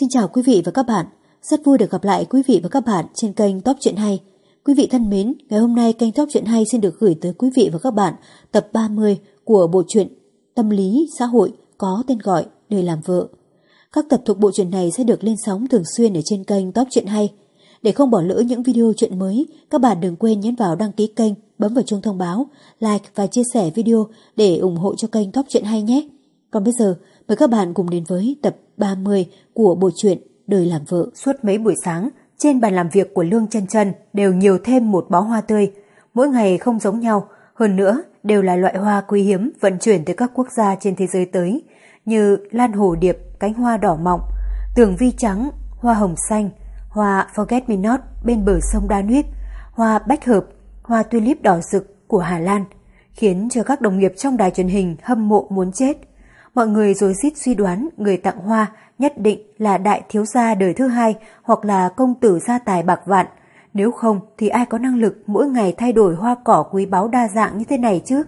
Xin chào quý vị và các bạn. Rất vui được gặp lại quý vị và các bạn trên kênh Top Chuyện Hay. Quý vị thân mến, ngày hôm nay kênh Top Chuyện Hay xin được gửi tới quý vị và các bạn tập 30 của bộ truyện Tâm lý xã hội có tên gọi Đời làm vợ. Các tập thuộc bộ truyện này sẽ được lên sóng thường xuyên ở trên kênh Top Chuyện Hay. Để không bỏ lỡ những video chuyện mới, các bạn đừng quên nhấn vào đăng ký kênh, bấm vào chuông thông báo, like và chia sẻ video để ủng hộ cho kênh Top Chuyện Hay nhé. Còn bây giờ, mời các bạn cùng đến với tập 30 của bộ truyện Đời làm vợ. Suốt mấy buổi sáng, trên bàn làm việc của Lương chân chân đều nhiều thêm một bó hoa tươi. Mỗi ngày không giống nhau, hơn nữa đều là loại hoa quý hiếm vận chuyển từ các quốc gia trên thế giới tới, như lan hồ điệp, cánh hoa đỏ mọng, tường vi trắng, hoa hồng xanh, hoa Forget Me Not bên bờ sông Danube, hoa bách hợp, hoa tulip đỏ rực của Hà Lan, khiến cho các đồng nghiệp trong đài truyền hình hâm mộ muốn chết. Mọi người rồi xít suy đoán người tặng hoa nhất định là đại thiếu gia đời thứ hai hoặc là công tử gia tài bạc vạn. Nếu không thì ai có năng lực mỗi ngày thay đổi hoa cỏ quý báu đa dạng như thế này chứ?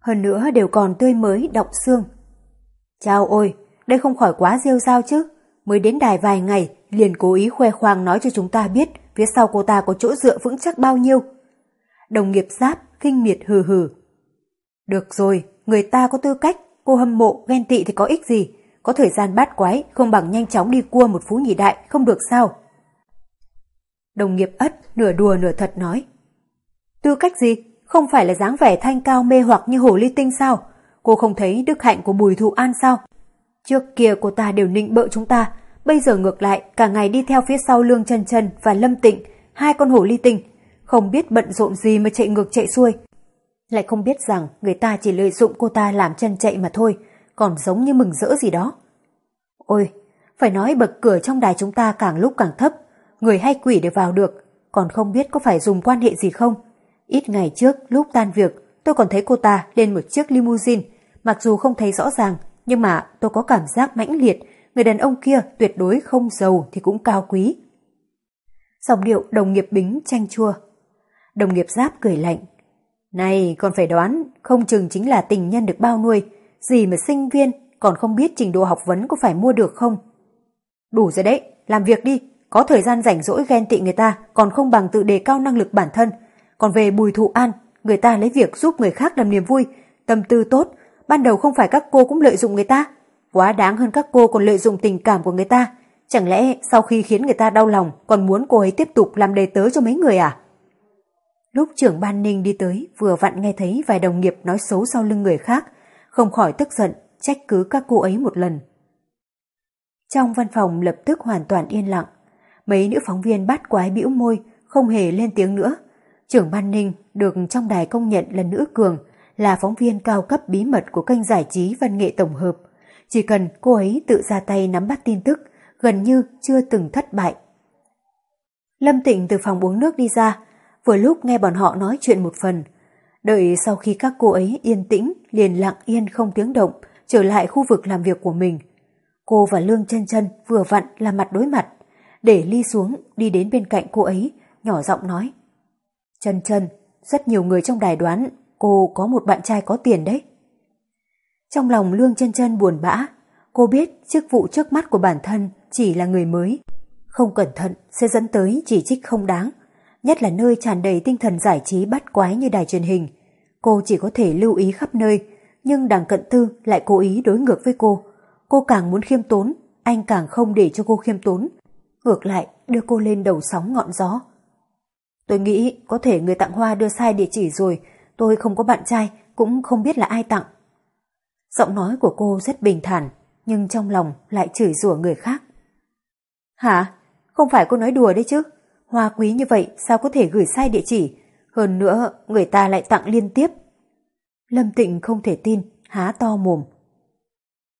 Hơn nữa đều còn tươi mới đọng xương. Chào ôi, đây không khỏi quá rêu rao chứ. Mới đến đài vài ngày, liền cố ý khoe khoang nói cho chúng ta biết phía sau cô ta có chỗ dựa vững chắc bao nhiêu. Đồng nghiệp giáp, kinh miệt hừ hừ. Được rồi, người ta có tư cách, cô hâm mộ, ghen tị thì có ích gì. Có thời gian bát quái, không bằng nhanh chóng đi cua một phú nhị đại, không được sao. Đồng nghiệp ất, nửa đùa nửa thật nói. Tư cách gì? Không phải là dáng vẻ thanh cao mê hoặc như hồ ly tinh sao? Cô không thấy đức hạnh của Bùi Thụ An sao? Trước kia cô ta đều nịnh bợ chúng ta, bây giờ ngược lại cả ngày đi theo phía sau Lương chân chân và Lâm Tịnh, hai con hổ ly tinh, không biết bận rộn gì mà chạy ngược chạy xuôi. Lại không biết rằng người ta chỉ lợi dụng cô ta làm chân chạy mà thôi, còn giống như mừng rỡ gì đó. Ôi, phải nói bậc cửa trong đài chúng ta càng lúc càng thấp, người hay quỷ đều vào được, còn không biết có phải dùng quan hệ gì không. Ít ngày trước, lúc tan việc, tôi còn thấy cô ta lên một chiếc limousine, mặc dù không thấy rõ ràng, nhưng mà tôi có cảm giác mãnh liệt, người đàn ông kia tuyệt đối không giàu thì cũng cao quý. Dòng điệu đồng nghiệp bính chanh chua. Đồng nghiệp giáp cười lạnh. Này, còn phải đoán, không chừng chính là tình nhân được bao nuôi, gì mà sinh viên còn không biết trình độ học vấn có phải mua được không. Đủ rồi đấy, làm việc đi, có thời gian rảnh rỗi ghen tị người ta còn không bằng tự đề cao năng lực bản thân. Còn về bùi thụ an, người ta lấy việc giúp người khác làm niềm vui, tâm tư tốt, ban đầu không phải các cô cũng lợi dụng người ta. Quá đáng hơn các cô còn lợi dụng tình cảm của người ta. Chẳng lẽ sau khi khiến người ta đau lòng còn muốn cô ấy tiếp tục làm đề tớ cho mấy người à? Lúc trưởng ban ninh đi tới vừa vặn nghe thấy vài đồng nghiệp nói xấu sau lưng người khác, không khỏi tức giận, trách cứ các cô ấy một lần. Trong văn phòng lập tức hoàn toàn yên lặng, mấy nữ phóng viên bắt quái bĩu môi, không hề lên tiếng nữa. Trưởng ban ninh được trong đài công nhận là nữ cường, là phóng viên cao cấp bí mật của kênh giải trí văn nghệ tổng hợp. Chỉ cần cô ấy tự ra tay nắm bắt tin tức, gần như chưa từng thất bại. Lâm Tịnh từ phòng uống nước đi ra, vừa lúc nghe bọn họ nói chuyện một phần, Đợi sau khi các cô ấy yên tĩnh, liền lặng yên không tiếng động, trở lại khu vực làm việc của mình. Cô và Lương chân chân vừa vặn là mặt đối mặt, để ly xuống đi đến bên cạnh cô ấy, nhỏ giọng nói. Chân chân, rất nhiều người trong đài đoán cô có một bạn trai có tiền đấy. Trong lòng Lương chân chân buồn bã, cô biết chức vụ trước mắt của bản thân chỉ là người mới. Không cẩn thận sẽ dẫn tới chỉ trích không đáng, nhất là nơi tràn đầy tinh thần giải trí bắt quái như đài truyền hình. Cô chỉ có thể lưu ý khắp nơi, nhưng đằng cận tư lại cố ý đối ngược với cô. Cô càng muốn khiêm tốn, anh càng không để cho cô khiêm tốn. Ngược lại, đưa cô lên đầu sóng ngọn gió. Tôi nghĩ có thể người tặng hoa đưa sai địa chỉ rồi, tôi không có bạn trai, cũng không biết là ai tặng. Giọng nói của cô rất bình thản, nhưng trong lòng lại chửi rủa người khác. Hả? Không phải cô nói đùa đấy chứ? Hoa quý như vậy sao có thể gửi sai địa chỉ? Hơn nữa, người ta lại tặng liên tiếp. Lâm Tịnh không thể tin, há to mồm.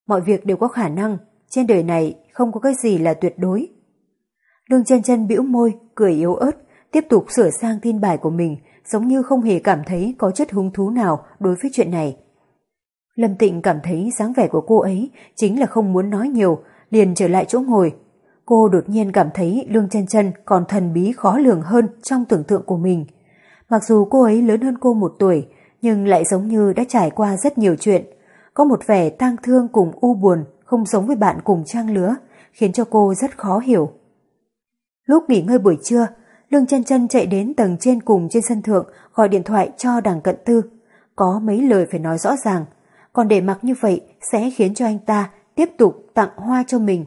Mọi việc đều có khả năng, trên đời này không có cái gì là tuyệt đối. Lương chân chân bĩu môi, cười yếu ớt, tiếp tục sửa sang tin bài của mình, giống như không hề cảm thấy có chất hứng thú nào đối với chuyện này. Lâm Tịnh cảm thấy dáng vẻ của cô ấy chính là không muốn nói nhiều, liền trở lại chỗ ngồi, cô đột nhiên cảm thấy Lương chân chân còn thần bí khó lường hơn trong tưởng tượng của mình. Mặc dù cô ấy lớn hơn cô một tuổi, nhưng lại giống như đã trải qua rất nhiều chuyện. Có một vẻ tang thương cùng u buồn, không giống với bạn cùng trang lứa, khiến cho cô rất khó hiểu. Lúc nghỉ ngơi buổi trưa, Lương chân chân chạy đến tầng trên cùng trên sân thượng gọi điện thoại cho đằng cận tư. Có mấy lời phải nói rõ ràng, còn để mặc như vậy sẽ khiến cho anh ta tiếp tục tặng hoa cho mình.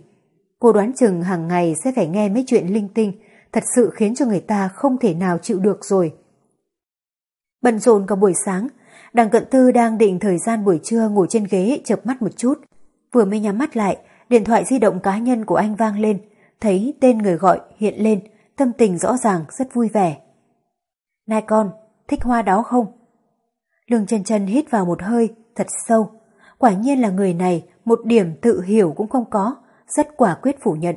Cô đoán chừng hàng ngày sẽ phải nghe mấy chuyện linh tinh, thật sự khiến cho người ta không thể nào chịu được rồi. Bận rộn cả buổi sáng, đằng cận tư đang định thời gian buổi trưa ngồi trên ghế chợp mắt một chút. Vừa mới nhắm mắt lại, điện thoại di động cá nhân của anh vang lên, thấy tên người gọi hiện lên, tâm tình rõ ràng rất vui vẻ. Này con, thích hoa đó không? Lương chân chân hít vào một hơi, thật sâu. Quả nhiên là người này, một điểm tự hiểu cũng không có, rất quả quyết phủ nhận.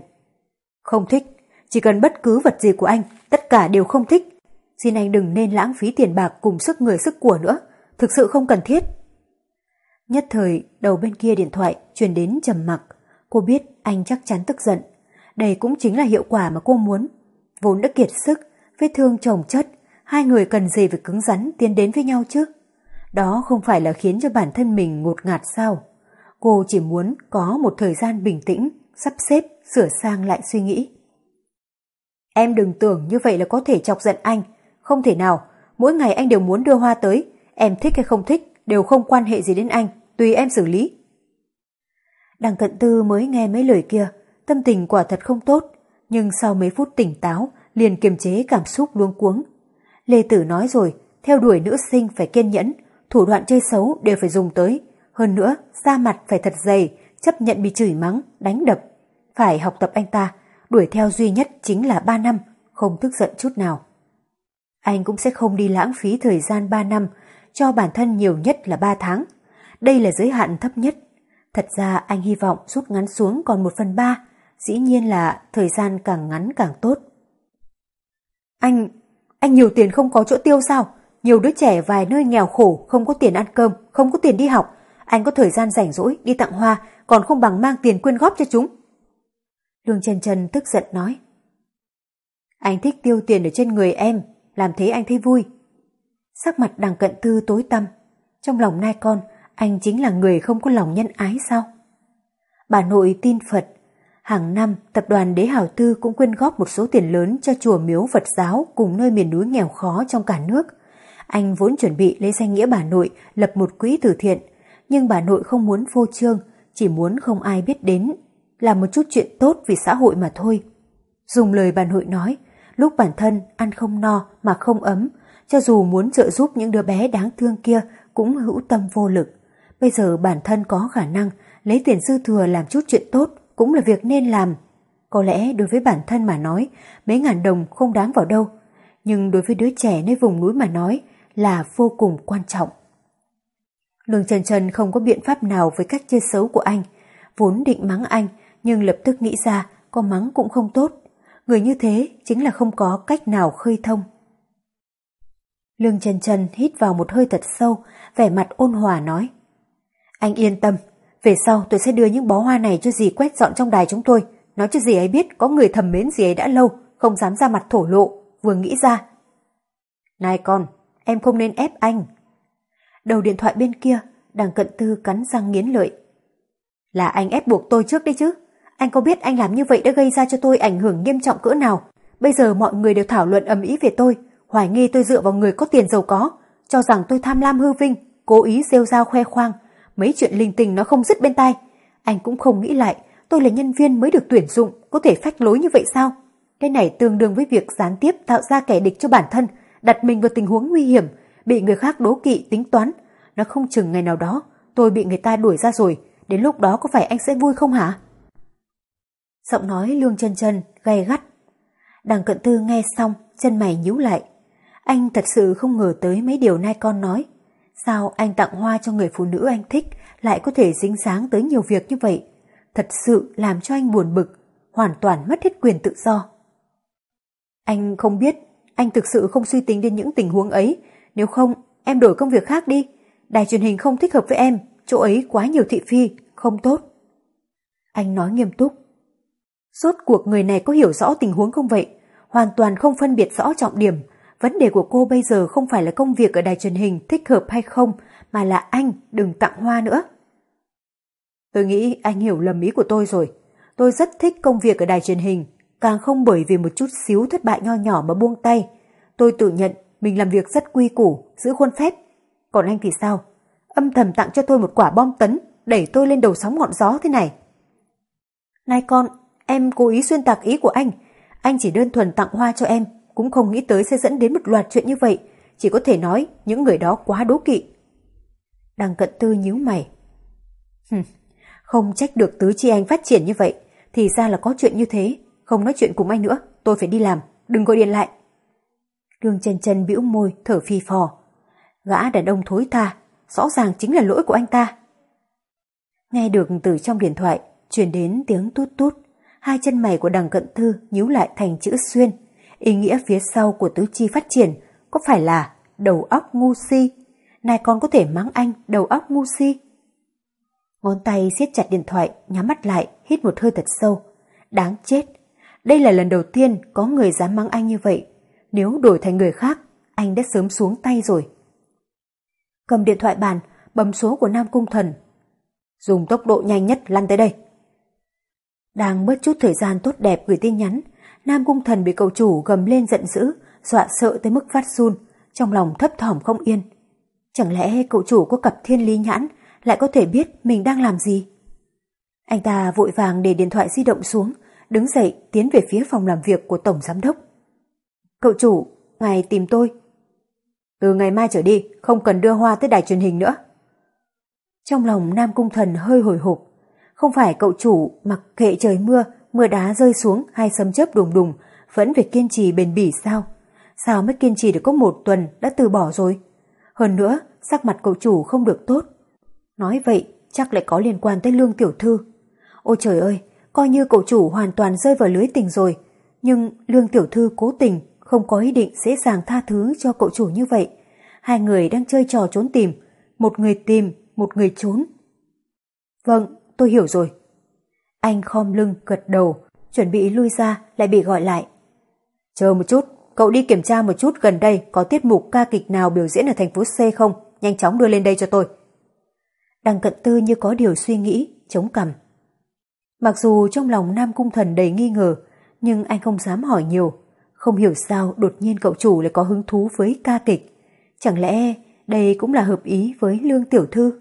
Không thích, chỉ cần bất cứ vật gì của anh, tất cả đều không thích. Xin anh đừng nên lãng phí tiền bạc cùng sức người sức của nữa, thực sự không cần thiết. Nhất thời, đầu bên kia điện thoại truyền đến trầm mặc. Cô biết anh chắc chắn tức giận. Đây cũng chính là hiệu quả mà cô muốn. Vốn đã kiệt sức, vết thương chồng chất, hai người cần gì phải cứng rắn tiến đến với nhau chứ? Đó không phải là khiến cho bản thân mình ngột ngạt sao? Cô chỉ muốn có một thời gian bình tĩnh, sắp xếp, sửa sang lại suy nghĩ. Em đừng tưởng như vậy là có thể chọc giận anh. Không thể nào, mỗi ngày anh đều muốn đưa hoa tới. Em thích hay không thích, đều không quan hệ gì đến anh, tùy em xử lý. Đằng cận tư mới nghe mấy lời kia, tâm tình quả thật không tốt, nhưng sau mấy phút tỉnh táo, liền kiềm chế cảm xúc luống cuống. Lê Tử nói rồi, theo đuổi nữ sinh phải kiên nhẫn, thủ đoạn chơi xấu đều phải dùng tới. Hơn nữa, da mặt phải thật dày, chấp nhận bị chửi mắng, đánh đập. Phải học tập anh ta, đuổi theo duy nhất chính là 3 năm, không tức giận chút nào. Anh cũng sẽ không đi lãng phí thời gian 3 năm, cho bản thân nhiều nhất là 3 tháng. Đây là giới hạn thấp nhất. Thật ra anh hy vọng rút ngắn xuống còn 1 phần 3, dĩ nhiên là thời gian càng ngắn càng tốt. Anh, anh nhiều tiền không có chỗ tiêu sao? Nhiều đứa trẻ vài nơi nghèo khổ, không có tiền ăn cơm, không có tiền đi học. Anh có thời gian rảnh rỗi đi tặng hoa, còn không bằng mang tiền quyên góp cho chúng. Lương Trần Trần tức giận nói. Anh thích tiêu tiền ở trên người em, làm thế anh thấy vui. Sắc mặt đằng cận tư tối tăm. Trong lòng nai con, anh chính là người không có lòng nhân ái sao? Bà nội tin Phật. Hàng năm, tập đoàn Đế Hảo Tư cũng quyên góp một số tiền lớn cho chùa miếu Phật giáo cùng nơi miền núi nghèo khó trong cả nước. Anh vốn chuẩn bị lấy danh nghĩa bà nội lập một quỹ từ thiện, nhưng bà nội không muốn phô trương, chỉ muốn không ai biết đến, làm một chút chuyện tốt vì xã hội mà thôi. Dùng lời bà nội nói, lúc bản thân ăn không no mà không ấm, cho dù muốn trợ giúp những đứa bé đáng thương kia cũng hữu tâm vô lực. Bây giờ bản thân có khả năng lấy tiền dư thừa làm chút chuyện tốt cũng là việc nên làm. Có lẽ đối với bản thân mà nói, mấy ngàn đồng không đáng vào đâu. Nhưng đối với đứa trẻ nơi vùng núi mà nói là vô cùng quan trọng. Lương Trần Trần không có biện pháp nào với cách chơi xấu của anh. Vốn định mắng anh, nhưng lập tức nghĩ ra có mắng cũng không tốt. Người như thế chính là không có cách nào khơi thông. Lương Trần Trần hít vào một hơi thật sâu, vẻ mặt ôn hòa nói. Anh yên tâm, về sau tôi sẽ đưa những bó hoa này cho dì quét dọn trong đài chúng tôi. Nói cho dì ấy biết có người thầm mến dì ấy đã lâu, không dám ra mặt thổ lộ, vừa nghĩ ra. Này con, em không nên ép anh. Đầu điện thoại bên kia, đằng cận tư cắn răng nghiến lợi. Là anh ép buộc tôi trước đấy chứ. Anh có biết anh làm như vậy đã gây ra cho tôi ảnh hưởng nghiêm trọng cỡ nào? Bây giờ mọi người đều thảo luận ầm ĩ về tôi, hoài nghi tôi dựa vào người có tiền giàu có, cho rằng tôi tham lam hư vinh, cố ý rêu rao khoe khoang, mấy chuyện linh tinh nó không dứt bên tai. Anh cũng không nghĩ lại, tôi là nhân viên mới được tuyển dụng, có thể phách lối như vậy sao? Cái này tương đương với việc gián tiếp tạo ra kẻ địch cho bản thân, đặt mình vào tình huống nguy hiểm, bị người khác đố kỵ tính toán. Nó không chừng ngày nào đó, tôi bị người ta đuổi ra rồi, đến lúc đó có phải anh sẽ vui không hả? Giọng nói lương chân chân, gay gắt. Đằng cận tư nghe xong, chân mày nhíu lại. Anh thật sự không ngờ tới mấy điều nai con nói. Sao anh tặng hoa cho người phụ nữ anh thích lại có thể dính sáng tới nhiều việc như vậy? Thật sự làm cho anh buồn bực, hoàn toàn mất hết quyền tự do. Anh không biết, anh thực sự không suy tính đến những tình huống ấy. Nếu không, em đổi công việc khác đi. Đài truyền hình không thích hợp với em, chỗ ấy quá nhiều thị phi, không tốt. Anh nói nghiêm túc. Rốt cuộc người này có hiểu rõ tình huống không vậy? Hoàn toàn không phân biệt rõ trọng điểm. Vấn đề của cô bây giờ không phải là công việc ở đài truyền hình thích hợp hay không, mà là anh đừng tặng hoa nữa. Tôi nghĩ anh hiểu lầm ý của tôi rồi. Tôi rất thích công việc ở đài truyền hình, càng không bởi vì một chút xíu thất bại nho nhỏ mà buông tay. Tôi tự nhận mình làm việc rất quy củ, giữ khuôn phép. Còn anh thì sao? Âm thầm tặng cho tôi một quả bom tấn, đẩy tôi lên đầu sóng ngọn gió thế này. Này con, em cố ý xuyên tạc ý của anh. Anh chỉ đơn thuần tặng hoa cho em, cũng không nghĩ tới sẽ dẫn đến một loạt chuyện như vậy. Chỉ có thể nói những người đó quá đố kỵ. Đằng cận tư nhíu mày. không trách được tứ chi anh phát triển như vậy. Thì ra là có chuyện như thế. Không nói chuyện cùng anh nữa, tôi phải đi làm. Đừng gọi điện lại. Đường chân chân bĩu môi, thở phi phò. Gã đàn ông thối tha, rõ ràng chính là lỗi của anh ta. Nghe được từ trong điện thoại, truyền đến tiếng tút tút. Hai chân mày của đằng cận thư nhíu lại thành chữ xuyên. Ý nghĩa phía sau của tứ chi phát triển có phải là đầu óc ngu si? Này con có thể mắng anh đầu óc ngu si. Ngón tay siết chặt điện thoại, nhắm mắt lại, hít một hơi thật sâu. Đáng chết. Đây là lần đầu tiên có người dám mắng anh như vậy. Nếu đổi thành người khác, anh đã sớm xuống tay rồi. Cầm điện thoại bàn, bấm số của Nam Cung Thần. Dùng tốc độ nhanh nhất lăn tới đây. Đang mất chút thời gian tốt đẹp gửi tin nhắn, Nam Cung Thần bị cậu chủ gầm lên giận dữ, dọa sợ tới mức phát run, trong lòng thấp thỏm không yên. Chẳng lẽ cậu chủ có cặp thiên lý nhãn lại có thể biết mình đang làm gì? Anh ta vội vàng để điện thoại di động xuống, đứng dậy tiến về phía phòng làm việc của Tổng Giám Đốc. Cậu chủ, ngài tìm tôi. Từ ngày mai trở đi, không cần đưa hoa tới đài truyền hình nữa. Trong lòng Nam Cung Thần hơi hồi hộp. Không phải cậu chủ mặc kệ trời mưa, mưa đá rơi xuống hay sấm chớp đùng đùng, vẫn phải kiên trì bền bỉ sao? Sao mới kiên trì được có một tuần đã từ bỏ rồi? Hơn nữa, sắc mặt cậu chủ không được tốt. Nói vậy, chắc lại có liên quan tới lương tiểu thư. Ôi trời ơi, coi như cậu chủ hoàn toàn rơi vào lưới tình rồi. Nhưng lương tiểu thư cố tình, không có ý định dễ dàng tha thứ cho cậu chủ như vậy. Hai người đang chơi trò trốn tìm, một người tìm, một người trốn. Vâng, tôi hiểu rồi. Anh khom lưng, gật đầu, chuẩn bị lui ra, lại bị gọi lại. Chờ một chút, cậu đi kiểm tra một chút gần đây có tiết mục ca kịch nào biểu diễn ở thành phố C không? Nhanh chóng đưa lên đây cho tôi. Đằng cận tư như có điều suy nghĩ, chống cằm. Mặc dù trong lòng Nam Cung Thần đầy nghi ngờ, nhưng anh không dám hỏi nhiều. Không hiểu sao đột nhiên cậu chủ lại có hứng thú với ca kịch. Chẳng lẽ đây cũng là hợp ý với Lương Tiểu Thư?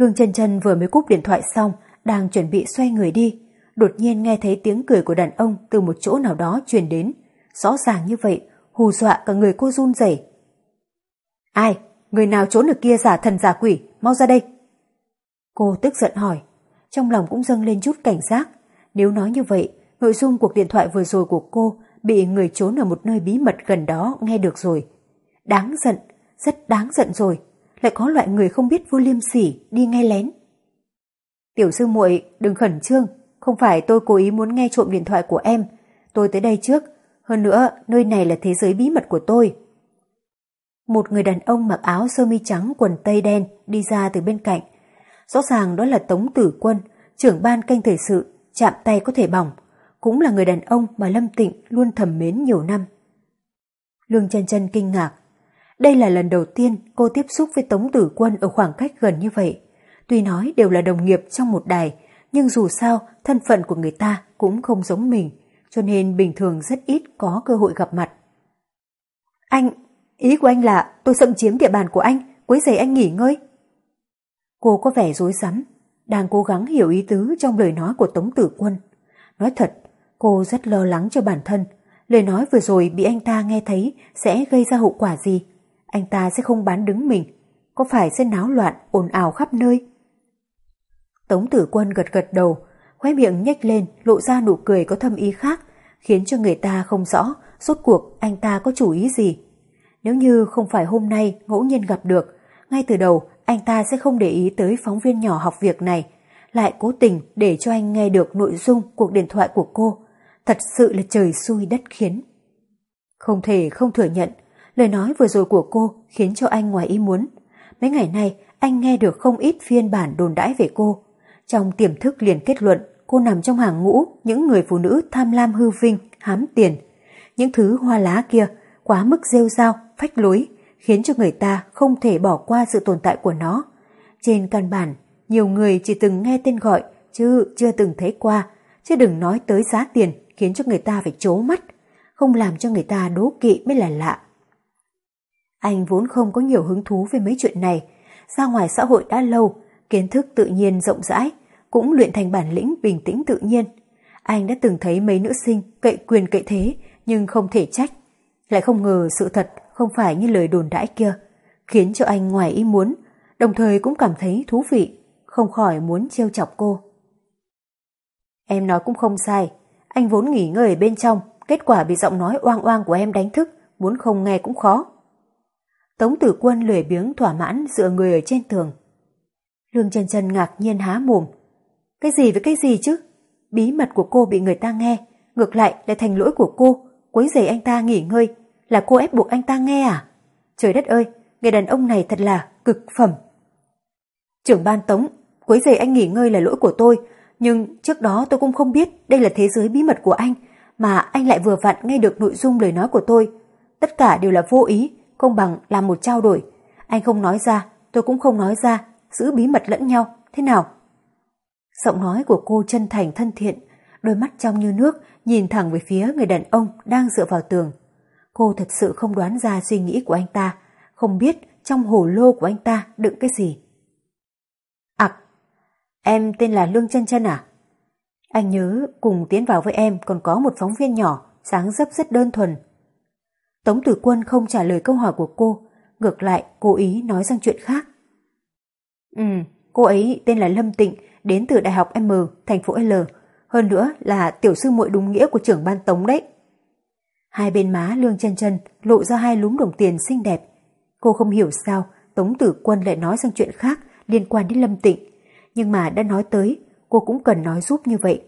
Lương chân chân vừa mới cúp điện thoại xong, đang chuẩn bị xoay người đi. Đột nhiên nghe thấy tiếng cười của đàn ông từ một chỗ nào đó truyền đến. Rõ ràng như vậy, hù dọa cả người cô run rẩy. Ai? Người nào trốn ở kia giả thần giả quỷ, mau ra đây. Cô tức giận hỏi, trong lòng cũng dâng lên chút cảnh giác. Nếu nói như vậy, nội dung cuộc điện thoại vừa rồi của cô bị người trốn ở một nơi bí mật gần đó nghe được rồi. Đáng giận, rất đáng giận rồi lại có loại người không biết vô liêm sỉ đi nghe lén. Tiểu sư muội đừng khẩn trương, không phải tôi cố ý muốn nghe trộm điện thoại của em, tôi tới đây trước, hơn nữa nơi này là thế giới bí mật của tôi. Một người đàn ông mặc áo sơ mi trắng quần tây đen đi ra từ bên cạnh. Rõ ràng đó là Tống Tử Quân, trưởng ban kênh thời sự, chạm tay có thể bỏng, cũng là người đàn ông mà Lâm Tịnh luôn thầm mến nhiều năm. Lương chân chân kinh ngạc, đây là lần đầu tiên cô tiếp xúc với Tống Tử Quân ở khoảng cách gần như vậy. Tuy nói đều là đồng nghiệp trong một đài, nhưng dù sao thân phận của người ta cũng không giống mình, cho nên bình thường rất ít có cơ hội gặp mặt. Anh, ý của anh là tôi xâm chiếm địa bàn của anh, quấy giày anh nghỉ ngơi. Cô có vẻ rối rắm, đang cố gắng hiểu ý tứ trong lời nói của Tống Tử Quân. Nói thật, cô rất lo lắng cho bản thân, lời nói vừa rồi bị anh ta nghe thấy sẽ gây ra hậu quả gì anh ta sẽ không bán đứng mình, có phải sẽ náo loạn, ồn ào khắp nơi? Tống tử quân gật gật đầu, khóe miệng nhếch lên lộ ra nụ cười có thâm ý khác, khiến cho người ta không rõ rốt cuộc anh ta có chủ ý gì. Nếu như không phải hôm nay ngẫu nhiên gặp được, ngay từ đầu anh ta sẽ không để ý tới phóng viên nhỏ học việc này, lại cố tình để cho anh nghe được nội dung cuộc điện thoại của cô. Thật sự là trời xui đất khiến. Không thể không thừa nhận, Lời nói vừa rồi của cô khiến cho anh ngoài ý muốn. Mấy ngày nay anh nghe được không ít phiên bản đồn đãi về cô. Trong tiềm thức liền kết luận cô nằm trong hàng ngũ những người phụ nữ tham lam hư vinh, hám tiền. Những thứ hoa lá kia quá mức rêu rao, phách lối, khiến cho người ta không thể bỏ qua sự tồn tại của nó. Trên căn bản, nhiều người chỉ từng nghe tên gọi chứ chưa từng thấy qua, chứ đừng nói tới giá tiền khiến cho người ta phải chố mắt, không làm cho người ta đố kỵ mới là lạ. Anh vốn không có nhiều hứng thú về mấy chuyện này, ra ngoài xã hội đã lâu, kiến thức tự nhiên rộng rãi, cũng luyện thành bản lĩnh bình tĩnh tự nhiên. Anh đã từng thấy mấy nữ sinh cậy quyền cậy thế nhưng không thể trách. Lại không ngờ sự thật không phải như lời đồn đãi kia, khiến cho anh ngoài ý muốn, đồng thời cũng cảm thấy thú vị, không khỏi muốn trêu chọc cô. Em nói cũng không sai, anh vốn nghỉ ngơi ở bên trong, kết quả bị giọng nói oang oang của em đánh thức, muốn không nghe cũng khó. Tống tử quân lười biếng thỏa mãn dựa người ở trên tường. Lương chân chân ngạc nhiên há mồm. Cái gì với cái gì chứ? Bí mật của cô bị người ta nghe, ngược lại lại thành lỗi của cô, quấy rầy anh ta nghỉ ngơi, là cô ép buộc anh ta nghe à? Trời đất ơi, người đàn ông này thật là cực phẩm. Trưởng ban Tống, quấy rầy anh nghỉ ngơi là lỗi của tôi, nhưng trước đó tôi cũng không biết đây là thế giới bí mật của anh, mà anh lại vừa vặn nghe được nội dung lời nói của tôi. Tất cả đều là vô ý, không bằng làm một trao đổi. Anh không nói ra, tôi cũng không nói ra, giữ bí mật lẫn nhau, thế nào? Giọng nói của cô chân thành thân thiện, đôi mắt trong như nước nhìn thẳng về phía người đàn ông đang dựa vào tường. Cô thật sự không đoán ra suy nghĩ của anh ta, không biết trong hồ lô của anh ta đựng cái gì. Ảc, em tên là Lương chân chân à? Anh nhớ cùng tiến vào với em còn có một phóng viên nhỏ, sáng dấp rất đơn thuần. Tống Tử Quân không trả lời câu hỏi của cô, ngược lại cố ý nói sang chuyện khác. Ừ, cô ấy tên là Lâm Tịnh, đến từ Đại học M, thành phố L, hơn nữa là tiểu sư muội đúng nghĩa của trưởng ban Tống đấy. Hai bên má Lương chân chân lộ ra hai lúm đồng tiền xinh đẹp. Cô không hiểu sao Tống Tử Quân lại nói sang chuyện khác liên quan đến Lâm Tịnh, nhưng mà đã nói tới, cô cũng cần nói giúp như vậy.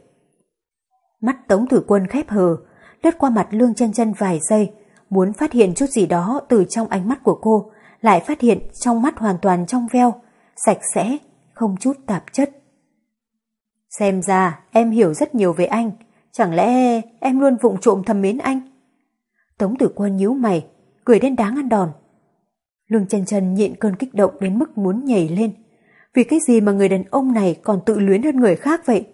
Mắt Tống Tử Quân khép hờ, lướt qua mặt Lương chân chân vài giây, muốn phát hiện chút gì đó từ trong ánh mắt của cô, lại phát hiện trong mắt hoàn toàn trong veo, sạch sẽ, không chút tạp chất. Xem ra em hiểu rất nhiều về anh, chẳng lẽ em luôn vụng trộm thầm mến anh? Tống tử quân nhíu mày, cười đến đáng ăn đòn. Lương chân chân nhịn cơn kích động đến mức muốn nhảy lên. Vì cái gì mà người đàn ông này còn tự luyến hơn người khác vậy?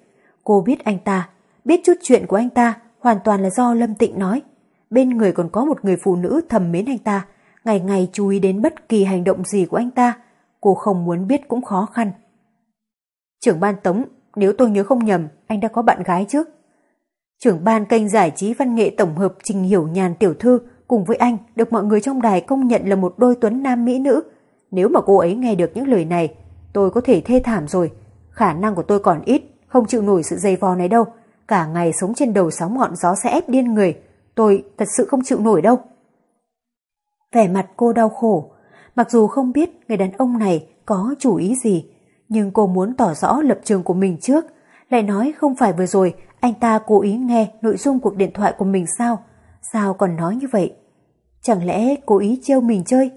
Cô biết anh ta, biết chút chuyện của anh ta hoàn toàn là do Lâm Tịnh nói. Bên người còn có một người phụ nữ thầm mến anh ta, ngày ngày chú ý đến bất kỳ hành động gì của anh ta. Cô không muốn biết cũng khó khăn. Trưởng ban Tống, nếu tôi nhớ không nhầm, anh đã có bạn gái trước. Trưởng ban kênh giải trí văn nghệ tổng hợp Trình Hiểu Nhàn tiểu thư cùng với anh được mọi người trong đài công nhận là một đôi tuấn nam mỹ nữ. Nếu mà cô ấy nghe được những lời này, tôi có thể thê thảm rồi. Khả năng của tôi còn ít, không chịu nổi sự dày vò này đâu. Cả ngày sống trên đầu sóng ngọn gió sẽ ép điên người. Tôi thật sự không chịu nổi đâu. Vẻ mặt cô đau khổ. Mặc dù không biết người đàn ông này có chủ ý gì, nhưng cô muốn tỏ rõ lập trường của mình trước. Lại nói không phải vừa rồi anh ta cố ý nghe nội dung cuộc điện thoại của mình sao? Sao còn nói như vậy? Chẳng lẽ cố ý trêu mình chơi?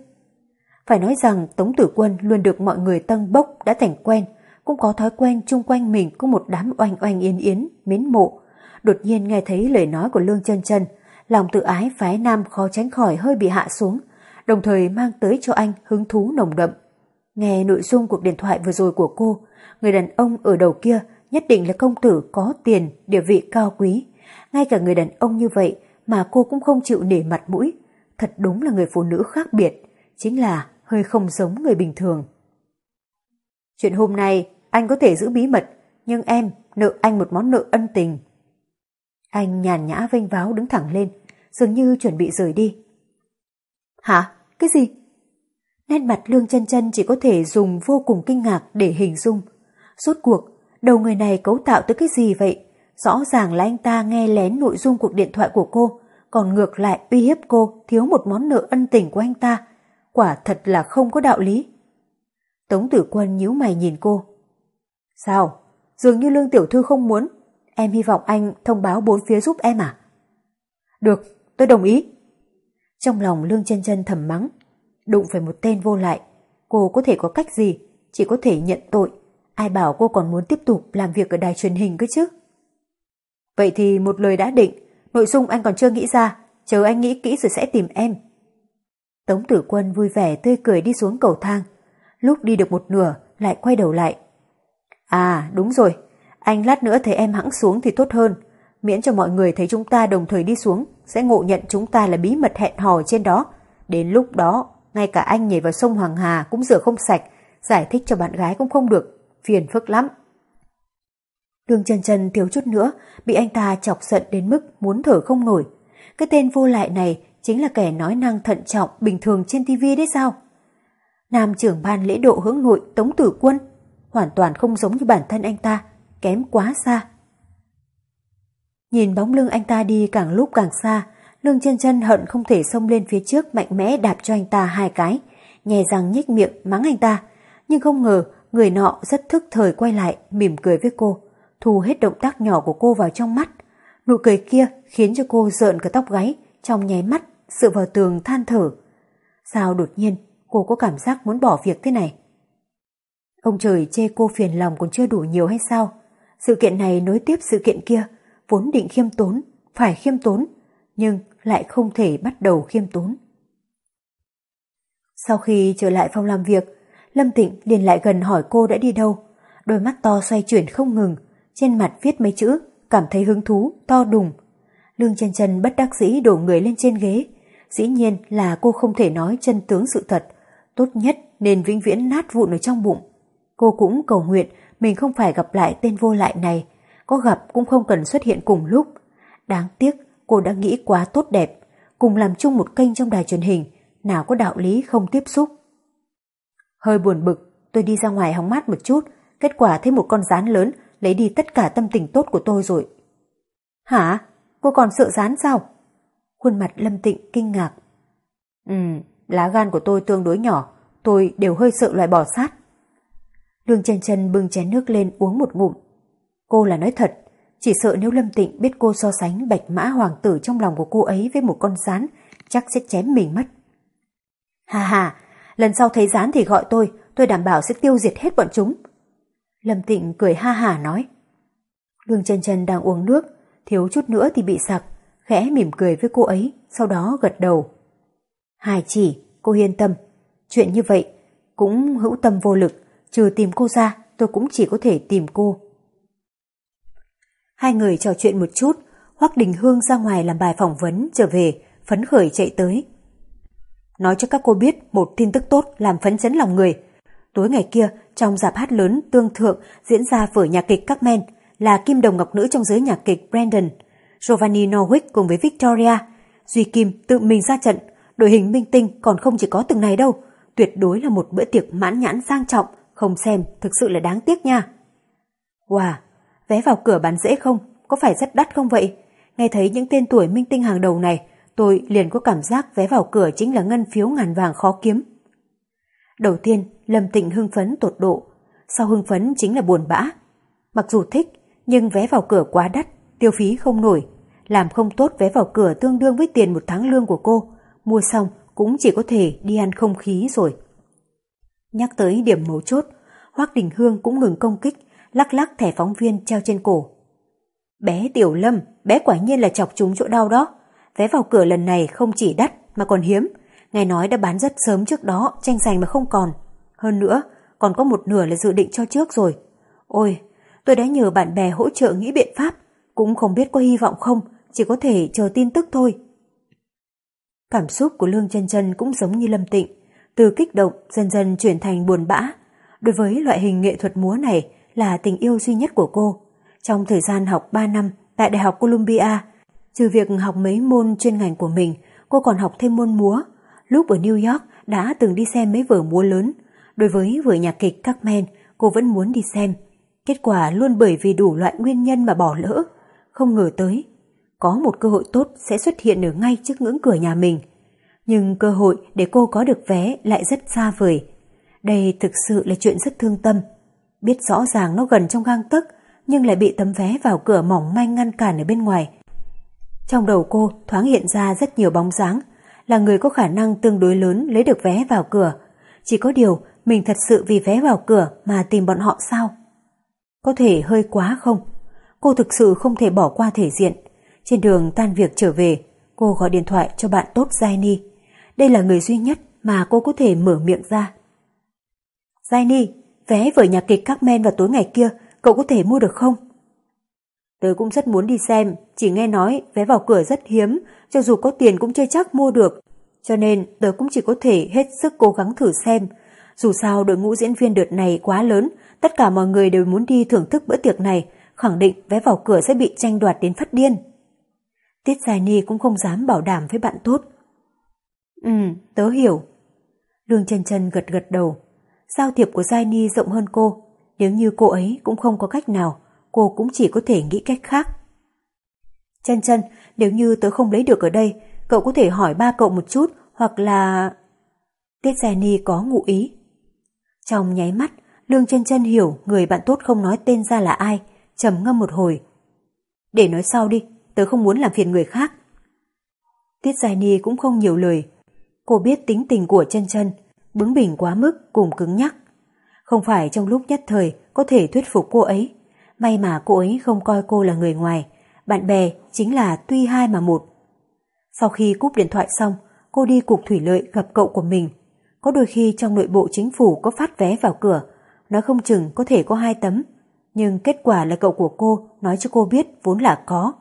Phải nói rằng Tống Tử Quân luôn được mọi người tân bốc đã thành quen, cũng có thói quen chung quanh mình có một đám oanh oanh yên yến, mến mộ. Đột nhiên nghe thấy lời nói của Lương chân chân lòng tự ái phái nam khó tránh khỏi hơi bị hạ xuống, đồng thời mang tới cho anh hứng thú nồng đậm. Nghe nội dung cuộc điện thoại vừa rồi của cô, người đàn ông ở đầu kia nhất định là công tử có tiền, địa vị cao quý. Ngay cả người đàn ông như vậy mà cô cũng không chịu nể mặt mũi. Thật đúng là người phụ nữ khác biệt, chính là hơi không giống người bình thường. Chuyện hôm nay anh có thể giữ bí mật, nhưng em nợ anh một món nợ ân tình. Anh nhàn nhã vênh váo đứng thẳng lên, dường như chuẩn bị rời đi. Hả? Cái gì? Nét mặt lương chân chân chỉ có thể dùng vô cùng kinh ngạc để hình dung. Rốt cuộc, đầu người này cấu tạo tới cái gì vậy? Rõ ràng là anh ta nghe lén nội dung cuộc điện thoại của cô, còn ngược lại uy hiếp cô thiếu một món nợ ân tình của anh ta. Quả thật là không có đạo lý. Tống tử quân nhíu mày nhìn cô. Sao? Dường như lương tiểu thư không muốn. Em hy vọng anh thông báo bốn phía giúp em à? Được, tôi đồng ý. Trong lòng lương chân chân thầm mắng. Đụng phải một tên vô lại. Cô có thể có cách gì? Chỉ có thể nhận tội. Ai bảo cô còn muốn tiếp tục làm việc ở đài truyền hình cơ chứ? Vậy thì một lời đã định, nội dung anh còn chưa nghĩ ra, chờ anh nghĩ kỹ rồi sẽ tìm em. Tống tử quân vui vẻ tươi cười đi xuống cầu thang, lúc đi được một nửa lại quay đầu lại. À đúng rồi, anh lát nữa thấy em hãng xuống thì tốt hơn, miễn cho mọi người thấy chúng ta đồng thời đi xuống, sẽ ngộ nhận chúng ta là bí mật hẹn hò trên đó. Đến lúc đó, ngay cả anh nhảy vào sông Hoàng Hà cũng rửa không sạch, giải thích cho bạn gái cũng không được, phiền phức lắm. đường chân chân thiếu chút nữa, bị anh ta chọc giận đến mức muốn thở không nổi. Cái tên vô lại này chính là kẻ nói năng thận trọng bình thường trên tivi đấy sao? Nam trưởng ban lễ độ hướng nội Tống Tử Quân hoàn toàn không giống như bản thân anh ta, kém quá xa. Nhìn bóng lưng anh ta đi càng lúc càng xa, lương chân chân hận không thể xông lên phía trước mạnh mẽ đạp cho anh ta hai cái, nhè răng nhếch miệng mắng anh ta. Nhưng không ngờ, người nọ rất thức thời quay lại, mỉm cười với cô, thu hết động tác nhỏ của cô vào trong mắt. Nụ cười kia khiến cho cô rợn cả tóc gáy, trong nháy mắt, dựa vào tường than thở. Sao đột nhiên cô có cảm giác muốn bỏ việc thế này? Ông trời chê cô phiền lòng còn chưa đủ nhiều hay sao? Sự kiện này nối tiếp sự kiện kia, vốn định khiêm tốn, phải khiêm tốn, nhưng lại không thể bắt đầu khiêm tốn. Sau khi trở lại phòng làm việc, Lâm Tịnh liền lại gần hỏi cô đã đi đâu. Đôi mắt to xoay chuyển không ngừng, trên mặt viết mấy chữ, cảm thấy hứng thú, to đùng. Lương chân chân bất đắc dĩ đổ người lên trên ghế. Dĩ nhiên là cô không thể nói chân tướng sự thật. Tốt nhất nên vĩnh viễn nát vụn ở trong bụng. Cô cũng cầu nguyện mình không phải gặp lại tên vô lại này. Có gặp cũng không cần xuất hiện cùng lúc. Đáng tiếc cô đã nghĩ quá tốt đẹp. Cùng làm chung một kênh trong đài truyền hình. Nào có đạo lý không tiếp xúc. Hơi buồn bực, tôi đi ra ngoài hóng mát một chút. Kết quả thấy một con rán lớn lấy đi tất cả tâm tình tốt của tôi rồi. Hả? Cô còn sợ rán sao? Khuôn mặt Lâm Tịnh kinh ngạc. Ừ, lá gan của tôi tương đối nhỏ, tôi đều hơi sợ loại bò sát. Lương chân chân bưng chén nước lên uống một ngụm. Cô là nói thật, chỉ sợ nếu Lâm Tịnh biết cô so sánh bạch mã hoàng tử trong lòng của cô ấy với một con rán, chắc sẽ chém mình mất. Hà hà, lần sau thấy rán thì gọi tôi, tôi đảm bảo sẽ tiêu diệt hết bọn chúng. Lâm Tịnh cười ha hà nói. Lương chân chân đang uống nước, thiếu chút nữa thì bị sặc, khẽ mỉm cười với cô ấy, sau đó gật đầu. hài chỉ, cô yên tâm, chuyện như vậy cũng hữu tâm vô lực, trừ tìm cô ra tôi cũng chỉ có thể tìm cô. Hai người trò chuyện một chút, Hoắc Đình Hương ra ngoài làm bài phỏng vấn trở về, phấn khởi chạy tới. Nói cho các cô biết một tin tức tốt làm phấn chấn lòng người. Tối ngày kia, trong dạp hát lớn tương thượng diễn ra vở nhạc kịch các men là kim đồng ngọc nữ trong giới nhạc kịch Brandon, Giovanni Norwick cùng với Victoria. Duy Kim tự mình ra trận, đội hình minh tinh còn không chỉ có từng này đâu, tuyệt đối là một bữa tiệc mãn nhãn sang trọng, không xem thực sự là đáng tiếc nha. Wow, vé vào cửa bán dễ không? Có phải rất đắt không vậy? Nghe thấy những tên tuổi minh tinh hàng đầu này, tôi liền có cảm giác vé vào cửa chính là ngân phiếu ngàn vàng khó kiếm. Đầu tiên, Lâm Tịnh hưng phấn tột độ, sau hưng phấn chính là buồn bã. Mặc dù thích, nhưng vé vào cửa quá đắt, tiêu phí không nổi. Làm không tốt vé vào cửa tương đương với tiền một tháng lương của cô, mua xong cũng chỉ có thể đi ăn không khí rồi. Nhắc tới điểm mấu chốt, Hoác Đình Hương cũng ngừng công kích, lắc lắc thẻ phóng viên treo trên cổ. Bé Tiểu Lâm, bé quả nhiên là chọc chúng chỗ đau đó. Vé vào cửa lần này không chỉ đắt mà còn hiếm. Nghe nói đã bán rất sớm trước đó, tranh giành mà không còn. Hơn nữa, còn có một nửa là dự định cho trước rồi. Ôi, tôi đã nhờ bạn bè hỗ trợ nghĩ biện pháp, cũng không biết có hy vọng không, chỉ có thể chờ tin tức thôi. Cảm xúc của Lương chân chân cũng giống như Lâm Tịnh, từ kích động dần dần chuyển thành buồn bã. Đối với loại hình nghệ thuật múa này là tình yêu duy nhất của cô. Trong thời gian học 3 năm tại Đại học Columbia, trừ việc học mấy môn chuyên ngành của mình, cô còn học thêm môn múa. Lúc ở New York đã từng đi xem mấy vở múa lớn. Đối với vở nhạc kịch Carmen, cô vẫn muốn đi xem. Kết quả luôn bởi vì đủ loại nguyên nhân mà bỏ lỡ. Không ngờ tới, có một cơ hội tốt sẽ xuất hiện ở ngay trước ngưỡng cửa nhà mình. Nhưng cơ hội để cô có được vé lại rất xa vời. Đây thực sự là chuyện rất thương tâm. Biết rõ ràng nó gần trong gang tấc, nhưng lại bị tấm vé vào cửa mỏng manh ngăn cản ở bên ngoài. Trong đầu cô thoáng hiện ra rất nhiều bóng dáng, là người có khả năng tương đối lớn lấy được vé vào cửa. Chỉ có điều mình thật sự vì vé vào cửa mà tìm bọn họ sao? Có thể hơi quá không? Cô thực sự không thể bỏ qua thể diện. Trên đường tan việc trở về, cô gọi điện thoại cho bạn tốt Jaini. Đây là người duy nhất mà cô có thể mở miệng ra. Jaini, vé vở nhạc kịch Carmen vào tối ngày kia, cậu có thể mua được không? Tớ cũng rất muốn đi xem, chỉ nghe nói vé vào cửa rất hiếm, cho dù có tiền cũng chưa chắc mua được. Cho nên tớ cũng chỉ có thể hết sức cố gắng thử xem. Dù sao đội ngũ diễn viên đợt này quá lớn, tất cả mọi người đều muốn đi thưởng thức bữa tiệc này, khẳng định vé vào cửa sẽ bị tranh đoạt đến phát điên. Tiết Giai Ni cũng không dám bảo đảm với bạn tốt. Ừ, tớ hiểu. Lương chân chân gật gật đầu. Giao thiệp của Giai Ni rộng hơn cô. Nếu như cô ấy cũng không có cách nào, cô cũng chỉ có thể nghĩ cách khác. Chân chân, nếu như tớ không lấy được ở đây, cậu có thể hỏi ba cậu một chút, hoặc là... Tiết Giai Ni có ngụ ý. Trong nháy mắt, Lương chân chân hiểu người bạn tốt không nói tên ra là ai, trầm ngâm một hồi. Để nói sau đi, tớ không muốn làm phiền người khác. Tiết Giai Ni cũng không nhiều lời. Cô biết tính tình của chân chân, bướng bỉnh quá mức cùng cứng nhắc. Không phải trong lúc nhất thời có thể thuyết phục cô ấy. May mà cô ấy không coi cô là người ngoài. Bạn bè chính là tuy hai mà một. Sau khi cúp điện thoại xong, cô đi cục thủy lợi gặp cậu của mình. Có đôi khi trong nội bộ chính phủ có phát vé vào cửa, nói không chừng có thể có hai tấm. Nhưng kết quả là cậu của cô nói cho cô biết vốn là có.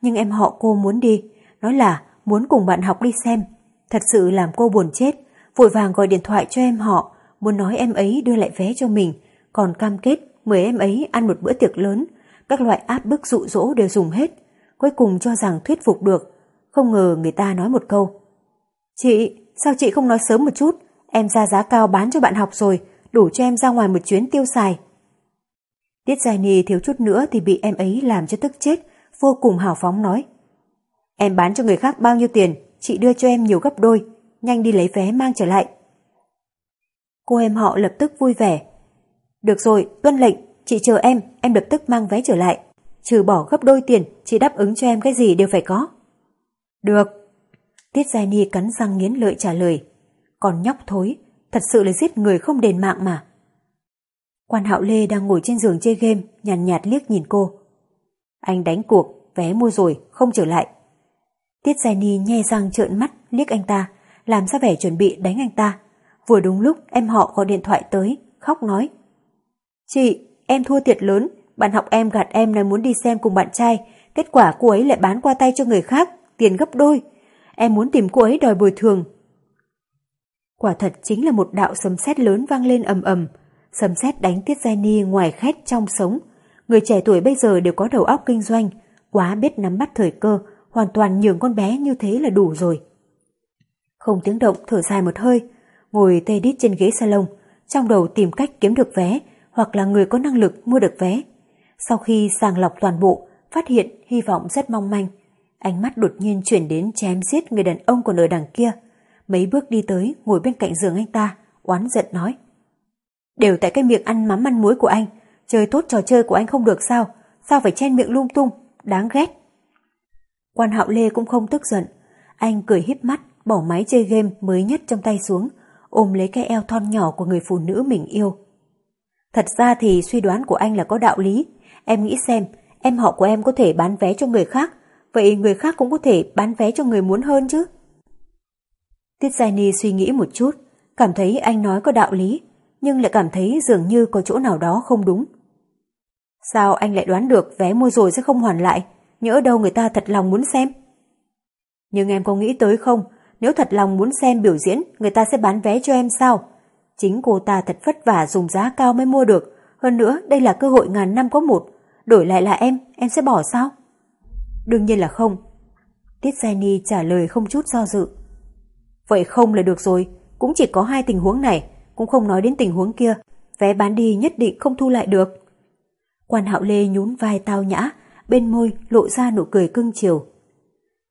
Nhưng em họ cô muốn đi, nói là muốn cùng bạn học đi xem. Thật sự làm cô buồn chết, vội vàng gọi điện thoại cho em họ, muốn nói em ấy đưa lại vé cho mình, còn cam kết mời em ấy ăn một bữa tiệc lớn, các loại áp bức dụ dỗ đều dùng hết. Cuối cùng cho rằng thuyết phục được, không ngờ người ta nói một câu. Chị, sao chị không nói sớm một chút, em ra giá cao bán cho bạn học rồi, đủ cho em ra ngoài một chuyến tiêu xài. Tiết Giai Ni thiếu chút nữa thì bị em ấy làm cho tức chết, vô cùng hào phóng nói. Em bán cho người khác bao nhiêu tiền, chị đưa cho em nhiều gấp đôi, nhanh đi lấy vé mang trở lại. Cô em họ lập tức vui vẻ. Được rồi, tuân lệnh, chị chờ em, em lập tức mang vé trở lại. Trừ bỏ gấp đôi tiền, chị đáp ứng cho em cái gì đều phải có. Được. Tiết Giai Ni cắn răng nghiến lợi trả lời. Còn nhóc thối, thật sự là giết người không đền mạng mà. Quan Hạo Lê đang ngồi trên giường chơi game, nhàn nhạt, nhạt liếc nhìn cô. Anh đánh cuộc, vé mua rồi, không trở lại. Tiết Giai Ni nhe răng trợn mắt liếc anh ta, làm ra vẻ chuẩn bị đánh anh ta. Vừa đúng lúc em họ gọi điện thoại tới, khóc nói. Chị, em thua thiệt lớn, bạn học em gạt em nói muốn đi xem cùng bạn trai, kết quả cô ấy lại bán qua tay cho người khác, tiền gấp đôi. Em muốn tìm cô ấy đòi bồi thường. Quả thật chính là một đạo sấm sét lớn vang lên ầm ầm, sấm sét đánh Tiết Giai Ni ngoài khét trong sống. Người trẻ tuổi bây giờ đều có đầu óc kinh doanh, quá biết nắm bắt thời cơ, hoàn toàn nhường con bé như thế là đủ rồi. Không tiếng động thở dài một hơi, ngồi tê đít trên ghế salon, trong đầu tìm cách kiếm được vé hoặc là người có năng lực mua được vé. Sau khi sàng lọc toàn bộ, phát hiện hy vọng rất mong manh, ánh mắt đột nhiên chuyển đến chém giết người đàn ông của ở đằng kia. Mấy bước đi tới, ngồi bên cạnh giường anh ta, oán giận nói. Đều tại cái miệng ăn mắm ăn muối của anh, chơi tốt trò chơi của anh không được sao, sao phải chen miệng lung tung, đáng ghét. Quan hạo Lê cũng không tức giận, anh cười híp mắt, bỏ máy chơi game mới nhất trong tay xuống, ôm lấy cái eo thon nhỏ của người phụ nữ mình yêu. Thật ra thì suy đoán của anh là có đạo lý, em nghĩ xem, em họ của em có thể bán vé cho người khác, vậy người khác cũng có thể bán vé cho người muốn hơn chứ. Tiết Giai Ni suy nghĩ một chút, cảm thấy anh nói có đạo lý, nhưng lại cảm thấy dường như có chỗ nào đó không đúng. Sao anh lại đoán được vé mua rồi sẽ không hoàn lại, nhỡ đâu người ta thật lòng muốn xem? Nhưng em có nghĩ tới không, nếu thật lòng muốn xem biểu diễn, người ta sẽ bán vé cho em sao? Chính cô ta thật vất vả dùng giá cao mới mua được, hơn nữa đây là cơ hội ngàn năm có một, đổi lại là em, em sẽ bỏ sao? Đương nhiên là không. Tiết Jenny trả lời không chút do dự. Vậy không là được rồi, cũng chỉ có hai tình huống này, cũng không nói đến tình huống kia, vé bán đi nhất định không thu lại được. Quan hạo lê nhún vai tao nhã, bên môi lộ ra nụ cười cưng chiều.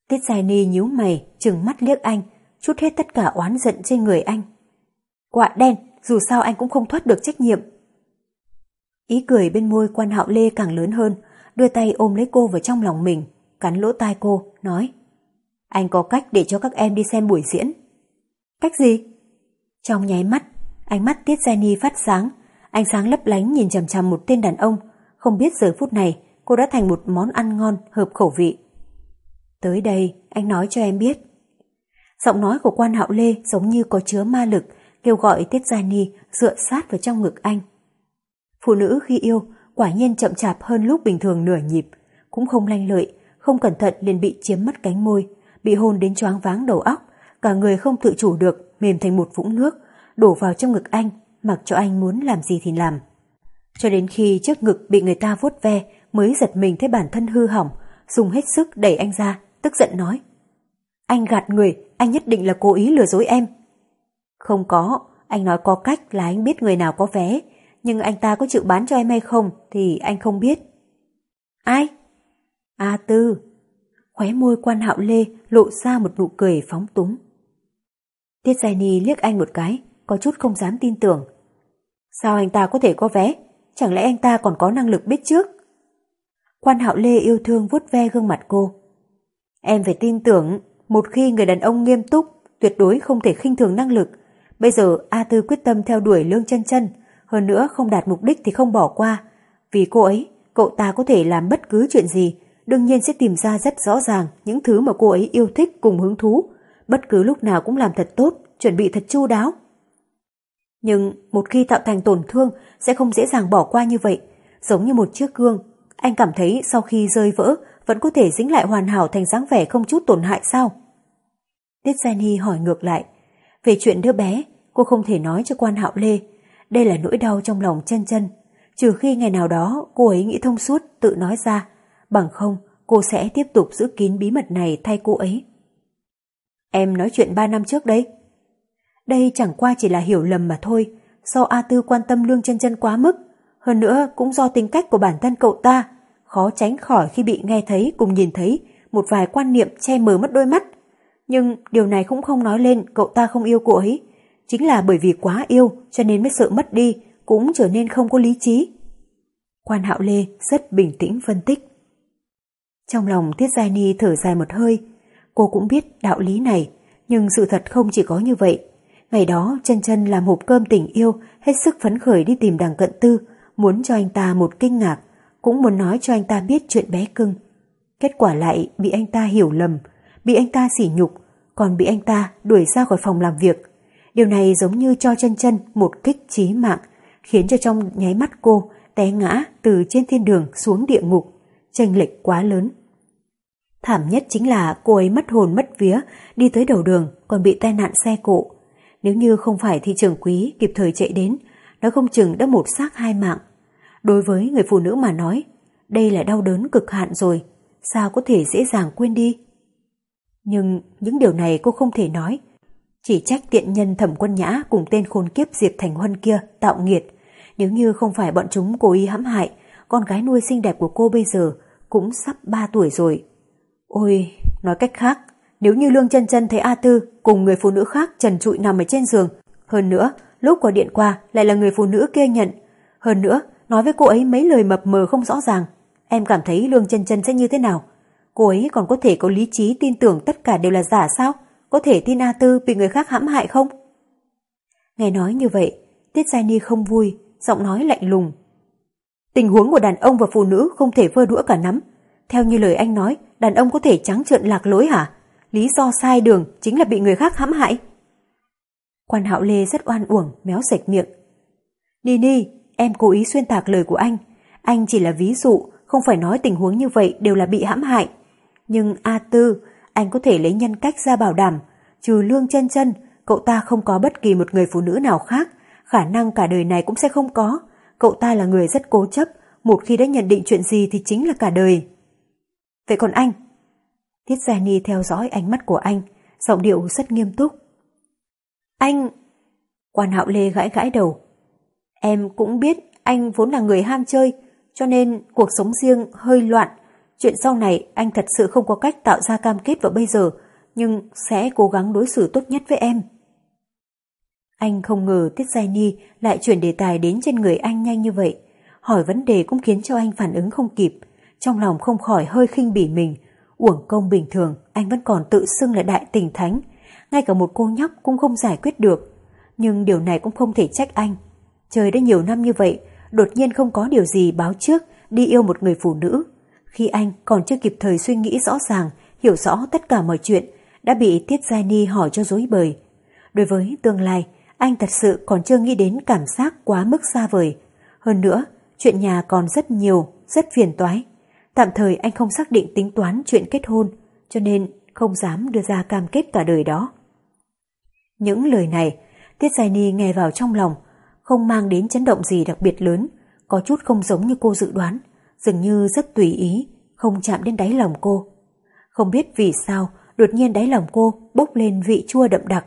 Tiết Giai Ni nhíu mày, trừng mắt liếc anh, chút hết tất cả oán giận trên người anh. Quạ đen, dù sao anh cũng không thoát được trách nhiệm. Ý cười bên môi quan hạo lê càng lớn hơn, đưa tay ôm lấy cô vào trong lòng mình, cắn lỗ tai cô, nói Anh có cách để cho các em đi xem buổi diễn. Cách gì? Trong nháy mắt, ánh mắt Tiết Jenny phát sáng, ánh sáng lấp lánh nhìn chằm chằm một tên đàn ông, không biết giờ phút này cô đã thành một món ăn ngon hợp khẩu vị. Tới đây, anh nói cho em biết. Giọng nói của quan hạo lê giống như có chứa ma lực, kêu gọi Tiết Gia Ni dựa sát vào trong ngực anh. Phụ nữ khi yêu quả nhiên chậm chạp hơn lúc bình thường nửa nhịp, cũng không lanh lợi, không cẩn thận liền bị chiếm mất cánh môi, bị hôn đến choáng váng đầu óc, cả người không tự chủ được, mềm thành một vũng nước, đổ vào trong ngực anh, mặc cho anh muốn làm gì thì làm. Cho đến khi trước ngực bị người ta vuốt ve mới giật mình thấy bản thân hư hỏng, dùng hết sức đẩy anh ra, tức giận nói. Anh gạt người, anh nhất định là cố ý lừa dối em. Không có, anh nói có cách là anh biết người nào có vé, nhưng anh ta có chịu bán cho em hay không thì anh không biết. Ai? A Tư. Khóe môi quan hạo lê lộ ra một nụ cười phóng túng. Tiết Giai Ni liếc anh một cái, có chút không dám tin tưởng. Sao anh ta có thể có vé? Chẳng lẽ anh ta còn có năng lực biết trước? Quan hạo lê yêu thương vuốt ve gương mặt cô. Em phải tin tưởng, một khi người đàn ông nghiêm túc, tuyệt đối không thể khinh thường năng lực. Bây giờ A Tư quyết tâm theo đuổi lương chân chân, hơn nữa không đạt mục đích thì không bỏ qua. Vì cô ấy, cậu ta có thể làm bất cứ chuyện gì, đương nhiên sẽ tìm ra rất rõ ràng những thứ mà cô ấy yêu thích cùng hứng thú, bất cứ lúc nào cũng làm thật tốt, chuẩn bị thật chu đáo. Nhưng một khi tạo thành tổn thương sẽ không dễ dàng bỏ qua như vậy, giống như một chiếc gương. Anh cảm thấy sau khi rơi vỡ vẫn có thể dính lại hoàn hảo thành dáng vẻ không chút tổn hại sao? Tiết Jenny hỏi ngược lại. Về chuyện đứa bé, cô không thể nói cho quan hạo lê. Đây là nỗi đau trong lòng chân chân. Trừ khi ngày nào đó cô ấy nghĩ thông suốt tự nói ra. Bằng không, cô sẽ tiếp tục giữ kín bí mật này thay cô ấy. Em nói chuyện ba năm trước đấy. Đây chẳng qua chỉ là hiểu lầm mà thôi, do A Tư quan tâm Lương chân chân quá mức. Hơn nữa cũng do tính cách của bản thân cậu ta, khó tránh khỏi khi bị nghe thấy cùng nhìn thấy một vài quan niệm che mờ mất đôi mắt. Nhưng điều này cũng không nói lên cậu ta không yêu cô ấy. Chính là bởi vì quá yêu cho nên mới sợ mất đi, cũng trở nên không có lý trí. Quan Hạo Lê rất bình tĩnh phân tích. Trong lòng Tiết Giai Ni thở dài một hơi, cô cũng biết đạo lý này, nhưng sự thật không chỉ có như vậy. Ngày đó chân chân làm hộp cơm tình yêu hết sức phấn khởi đi tìm đằng cận tư, muốn cho anh ta một kinh ngạc, cũng muốn nói cho anh ta biết chuyện bé cưng. Kết quả lại bị anh ta hiểu lầm, bị anh ta sỉ nhục, còn bị anh ta đuổi ra khỏi phòng làm việc. Điều này giống như cho chân chân một kích trí mạng, khiến cho trong nháy mắt cô té ngã từ trên thiên đường xuống địa ngục, chênh lệch quá lớn. Thảm nhất chính là cô ấy mất hồn mất vía, đi tới đầu đường còn bị tai nạn xe cộ. Nếu như không phải thị trường quý kịp thời chạy đến, nó không chừng đã một xác hai mạng. Đối với người phụ nữ mà nói, đây là đau đớn cực hạn rồi, sao có thể dễ dàng quên đi. Nhưng những điều này cô không thể nói. Chỉ trách tiện nhân thẩm quân nhã cùng tên khôn kiếp Diệp Thành Huân kia tạo nghiệt. Nếu như không phải bọn chúng cố ý hãm hại, con gái nuôi xinh đẹp của cô bây giờ cũng sắp 3 tuổi rồi. Ôi, nói cách khác, nếu như Lương chân chân thấy A Tư cùng người phụ nữ khác trần trụi nằm ở trên giường, hơn nữa, lúc qua điện qua lại là người phụ nữ kia nhận, hơn nữa, nói với cô ấy mấy lời mập mờ không rõ ràng, em cảm thấy Lương chân chân sẽ như thế nào? Cô ấy còn có thể có lý trí tin tưởng tất cả đều là giả sao? Có thể tin A Tư bị người khác hãm hại không? Nghe nói như vậy, Tiết Giai Ni không vui, giọng nói lạnh lùng. Tình huống của đàn ông và phụ nữ không thể vơ đũa cả nắm. Theo như lời anh nói, đàn ông có thể trắng trợn lạc lối hả? Lý do sai đường chính là bị người khác hãm hại. Quan hạo lê rất oan uổng, méo sạch miệng. Nini, em cố ý xuyên tạc lời của anh. Anh chỉ là ví dụ, không phải nói tình huống như vậy đều là bị hãm hại. Nhưng A Tư, anh có thể lấy nhân cách ra bảo đảm, trừ lương chân chân, cậu ta không có bất kỳ một người phụ nữ nào khác, khả năng cả đời này cũng sẽ không có. Cậu ta là người rất cố chấp, một khi đã nhận định chuyện gì thì chính là cả đời. Vậy còn anh? Tiết Gia Ni theo dõi ánh mắt của anh, giọng điệu rất nghiêm túc. Anh... Quan hạo lê gãi gãi đầu. Em cũng biết anh vốn là người ham chơi, cho nên cuộc sống riêng hơi loạn. Chuyện sau này anh thật sự không có cách tạo ra cam kết vào bây giờ, nhưng sẽ cố gắng đối xử tốt nhất với em. Anh không ngờ Tiết Giai Ni lại chuyển đề tài đến trên người anh nhanh như vậy. Hỏi vấn đề cũng khiến cho anh phản ứng không kịp. Trong lòng không khỏi hơi khinh bỉ mình. Uổng công bình thường, anh vẫn còn tự xưng là đại tình thánh. Ngay cả một cô nhóc cũng không giải quyết được. Nhưng điều này cũng không thể trách anh. Trời đã nhiều năm như vậy, đột nhiên không có điều gì báo trước đi yêu một người phụ nữ. Khi anh còn chưa kịp thời suy nghĩ rõ ràng, hiểu rõ tất cả mọi chuyện, đã bị Tiết Giai Ni hỏi cho dối bời. Đối với tương lai, anh thật sự còn chưa nghĩ đến cảm giác quá mức xa vời. Hơn nữa, chuyện nhà còn rất nhiều, rất phiền toái. Tạm thời anh không xác định tính toán chuyện kết hôn, cho nên không dám đưa ra cam kết cả đời đó. Những lời này, Tiết Giai Ni nghe vào trong lòng, không mang đến chấn động gì đặc biệt lớn, có chút không giống như cô dự đoán, dường như rất tùy ý, không chạm đến đáy lòng cô. Không biết vì sao, đột nhiên đáy lòng cô bốc lên vị chua đậm đặc.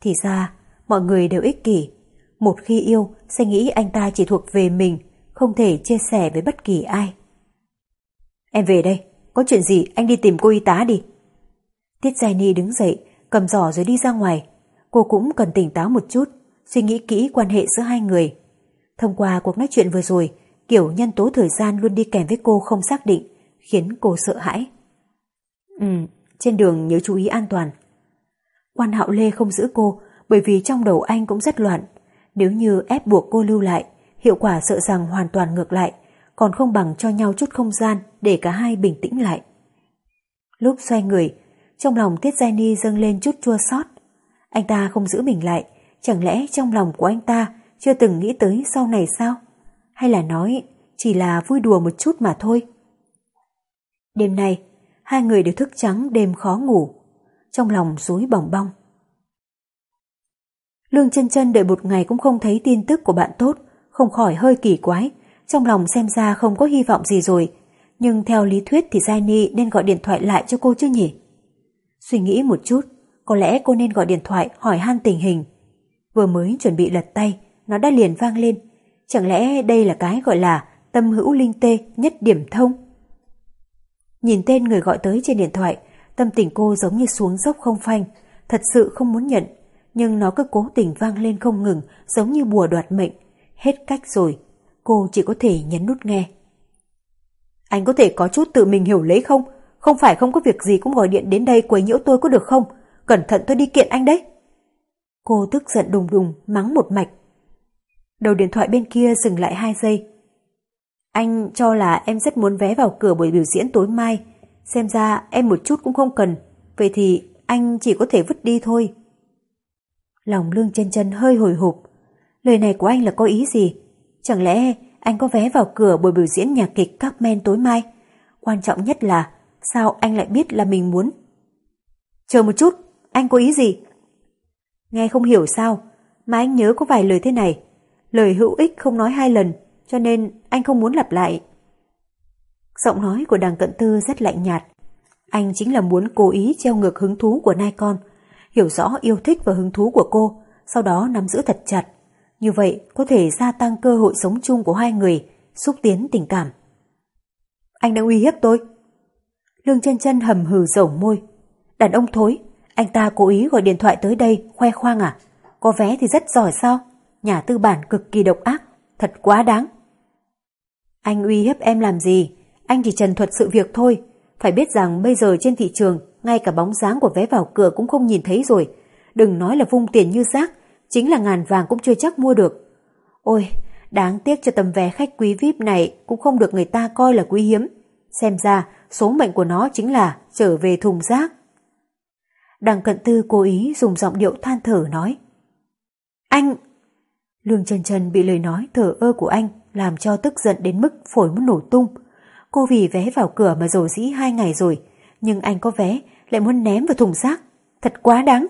Thì ra, mọi người đều ích kỷ. Một khi yêu, sẽ nghĩ anh ta chỉ thuộc về mình, không thể chia sẻ với bất kỳ ai. Em về đây, có chuyện gì anh đi tìm cô y tá đi. Tiết Giai Ni đứng dậy, cầm giỏ rồi đi ra ngoài. Cô cũng cần tỉnh táo một chút, suy nghĩ kỹ quan hệ giữa hai người. Thông qua cuộc nói chuyện vừa rồi, kiểu nhân tố thời gian luôn đi kèm với cô không xác định, khiến cô sợ hãi. Ừ, trên đường nhớ chú ý an toàn. Quan hạo Lê không giữ cô bởi vì trong đầu anh cũng rất loạn. Nếu như ép buộc cô lưu lại, hiệu quả sợ rằng hoàn toàn ngược lại, còn không bằng cho nhau chút không gian để cả hai bình tĩnh lại. Lúc xoay người, trong lòng Tiết Giai Ni dâng lên chút chua xót. Anh ta không giữ mình lại, chẳng lẽ trong lòng của anh ta chưa từng nghĩ tới sau này sao? Hay là nói chỉ là vui đùa một chút mà thôi? Đêm nay, hai người đều thức trắng đêm khó ngủ, trong lòng rối bỏng bong. Lương chân chân đợi một ngày cũng không thấy tin tức của bạn tốt, không khỏi hơi kỳ quái, trong lòng xem ra không có hy vọng gì rồi, nhưng theo lý thuyết thì Giai Ni nên gọi điện thoại lại cho cô chứ nhỉ? Suy nghĩ một chút, có lẽ cô nên gọi điện thoại hỏi han tình hình. Vừa mới chuẩn bị lật tay, nó đã liền vang lên. Chẳng lẽ đây là cái gọi là tâm hữu linh tê nhất điểm thông? Nhìn tên người gọi tới trên điện thoại, tâm tình cô giống như xuống dốc không phanh, thật sự không muốn nhận, nhưng nó cứ cố tình vang lên không ngừng, giống như bùa đoạt mệnh. Hết cách rồi, cô chỉ có thể nhấn nút nghe. Anh có thể có chút tự mình hiểu lấy không? Không phải không có việc gì cũng gọi điện đến đây quấy nhiễu tôi có được không? Cẩn thận tôi đi kiện anh đấy. Cô tức giận đùng đùng, mắng một mạch. Đầu điện thoại bên kia dừng lại hai giây. Anh cho là em rất muốn vé vào cửa buổi biểu diễn tối mai. Xem ra em một chút cũng không cần. Vậy thì anh chỉ có thể vứt đi thôi. Lòng lương chân chân hơi hồi hộp. Lời này của anh là có ý gì? Chẳng lẽ anh có vé vào cửa buổi biểu diễn nhạc kịch Carmen tối mai? Quan trọng nhất là sao anh lại biết là mình muốn? Chờ một chút, anh có ý gì? Nghe không hiểu sao, mà anh nhớ có vài lời thế này. Lời hữu ích không nói hai lần, cho nên anh không muốn lặp lại. Giọng nói của đằng cận tư rất lạnh nhạt. Anh chính là muốn cố ý treo ngược hứng thú của nai con, hiểu rõ yêu thích và hứng thú của cô, sau đó nắm giữ thật chặt. Như vậy có thể gia tăng cơ hội sống chung của hai người, xúc tiến tình cảm. Anh đang uy hiếp tôi. Lương chân chân hầm hừ dầu môi. Đàn ông thối, anh ta cố ý gọi điện thoại tới đây khoe khoang à? Có vé thì rất giỏi sao? Nhà tư bản cực kỳ độc ác, thật quá đáng. Anh uy hiếp em làm gì? Anh chỉ trần thuật sự việc thôi. Phải biết rằng bây giờ trên thị trường, ngay cả bóng dáng của vé vào cửa cũng không nhìn thấy rồi. Đừng nói là vung tiền như rác, chính là ngàn vàng cũng chưa chắc mua được. Ôi, đáng tiếc cho tấm vé khách quý VIP này cũng không được người ta coi là quý hiếm. Xem ra, số mệnh của nó chính là trở về thùng rác. Đằng cận tư cố ý dùng giọng điệu than thở nói. Anh... Lương Trần Trần bị lời nói thở ơ của anh làm cho tức giận đến mức phổi muốn nổ tung. Cô vì vé vào cửa mà dầu dĩ hai ngày rồi, nhưng anh có vé lại muốn ném vào thùng rác. Thật quá đáng.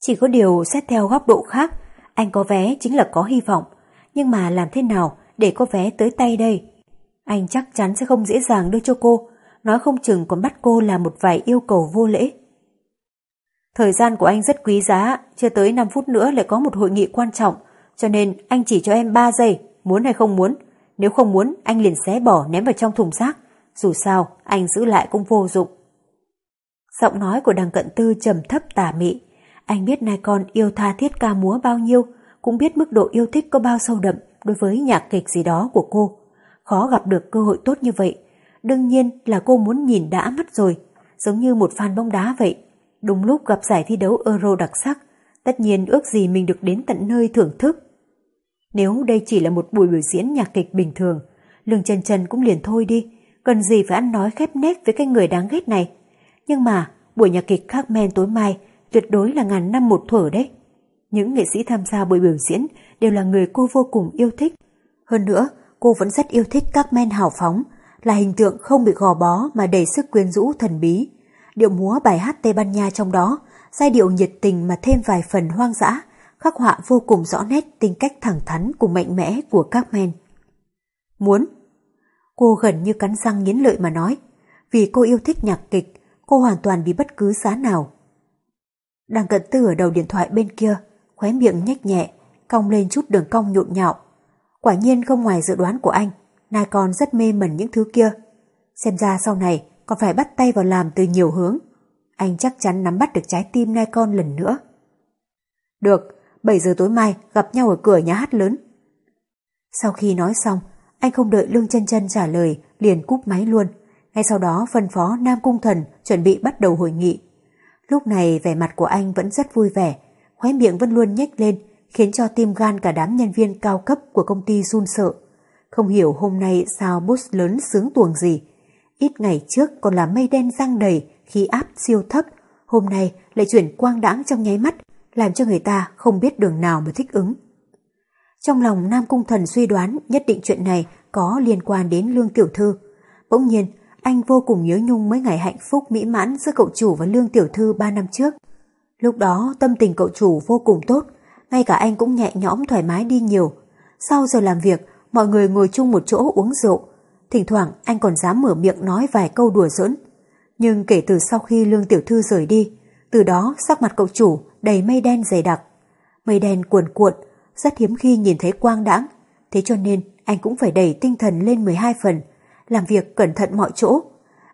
Chỉ có điều xét theo góc độ khác, anh có vé chính là có hy vọng. Nhưng mà làm thế nào để có vé tới tay đây? Anh chắc chắn sẽ không dễ dàng đưa cho cô, nói không chừng còn bắt cô làm một vài yêu cầu vô lễ. Thời gian của anh rất quý giá, chưa tới 5 phút nữa lại có một hội nghị quan trọng, cho nên anh chỉ cho em 3 giây, muốn hay không muốn. Nếu không muốn, anh liền xé bỏ ném vào trong thùng rác. Dù sao, anh giữ lại cũng vô dụng. Giọng nói của đằng cận tư trầm thấp tà mị. Anh biết nai con yêu tha thiết ca múa bao nhiêu, cũng biết mức độ yêu thích có bao sâu đậm đối với nhạc kịch gì đó của cô. Khó gặp được cơ hội tốt như vậy. Đương nhiên là cô muốn nhìn đã mắt rồi, giống như một fan bóng đá vậy. Đúng lúc gặp giải thi đấu Euro đặc sắc, tất nhiên ước gì mình được đến tận nơi thưởng thức. Nếu đây chỉ là một buổi biểu diễn nhạc kịch bình thường, Lương Trần Trần cũng liền thôi đi, cần gì phải ăn nói khép nét với cái người đáng ghét này. Nhưng mà, buổi nhạc kịch Carmen tối mai tuyệt đối là ngàn năm một thuở đấy. Những nghệ sĩ tham gia buổi biểu diễn đều là người cô vô cùng yêu thích. Hơn nữa, cô vẫn rất yêu thích các men hào phóng, là hình tượng không bị gò bó mà đầy sức quyến rũ thần bí. Điệu múa bài hát Tây Ban Nha trong đó, giai điệu nhiệt tình mà thêm vài phần hoang dã, khắc họa vô cùng rõ nét tính cách thẳng thắn cùng mạnh mẽ của các men. Muốn. Cô gần như cắn răng nghiến lợi mà nói, vì cô yêu thích nhạc kịch, cô hoàn toàn bị bất cứ giá nào. Đang cận tư ở đầu điện thoại bên kia, khóe miệng nhếch nhẹ, cong lên chút đường cong nhộn nhạo. Quả nhiên không ngoài dự đoán của anh, nai con rất mê mẩn những thứ kia. Xem ra sau này còn phải bắt tay vào làm từ nhiều hướng. Anh chắc chắn nắm bắt được trái tim nai con lần nữa. Được, 7 giờ tối mai gặp nhau ở cửa nhà hát lớn. Sau khi nói xong, anh không đợi Lương chân chân trả lời, liền cúp máy luôn. Ngay sau đó phân phó Nam Cung Thần chuẩn bị bắt đầu hội nghị. Lúc này vẻ mặt của anh vẫn rất vui vẻ, khóe miệng vẫn luôn nhếch lên, khiến cho tim gan cả đám nhân viên cao cấp của công ty run sợ. Không hiểu hôm nay sao boss lớn sướng tuồng gì. Ít ngày trước còn là mây đen răng đầy khí áp siêu thấp, hôm nay lại chuyển quang đãng trong nháy mắt, làm cho người ta không biết đường nào mà thích ứng. Trong lòng Nam Cung Thần suy đoán nhất định chuyện này có liên quan đến Lương Tiểu Thư. Bỗng nhiên, anh vô cùng nhớ nhung mấy ngày hạnh phúc mỹ mãn giữa cậu chủ và Lương Tiểu Thư ba năm trước. Lúc đó tâm tình cậu chủ vô cùng tốt, ngay cả anh cũng nhẹ nhõm thoải mái đi nhiều. Sau giờ làm việc, mọi người ngồi chung một chỗ uống rượu. Thỉnh thoảng anh còn dám mở miệng nói vài câu đùa giỡn. Nhưng kể từ sau khi Lương Tiểu Thư rời đi, từ đó sắc mặt cậu chủ đầy mây đen dày đặc. Mây đen cuồn cuộn, rất hiếm khi nhìn thấy quang đãng, thế cho nên anh cũng phải đẩy tinh thần lên 12 phần, làm việc cẩn thận mọi chỗ.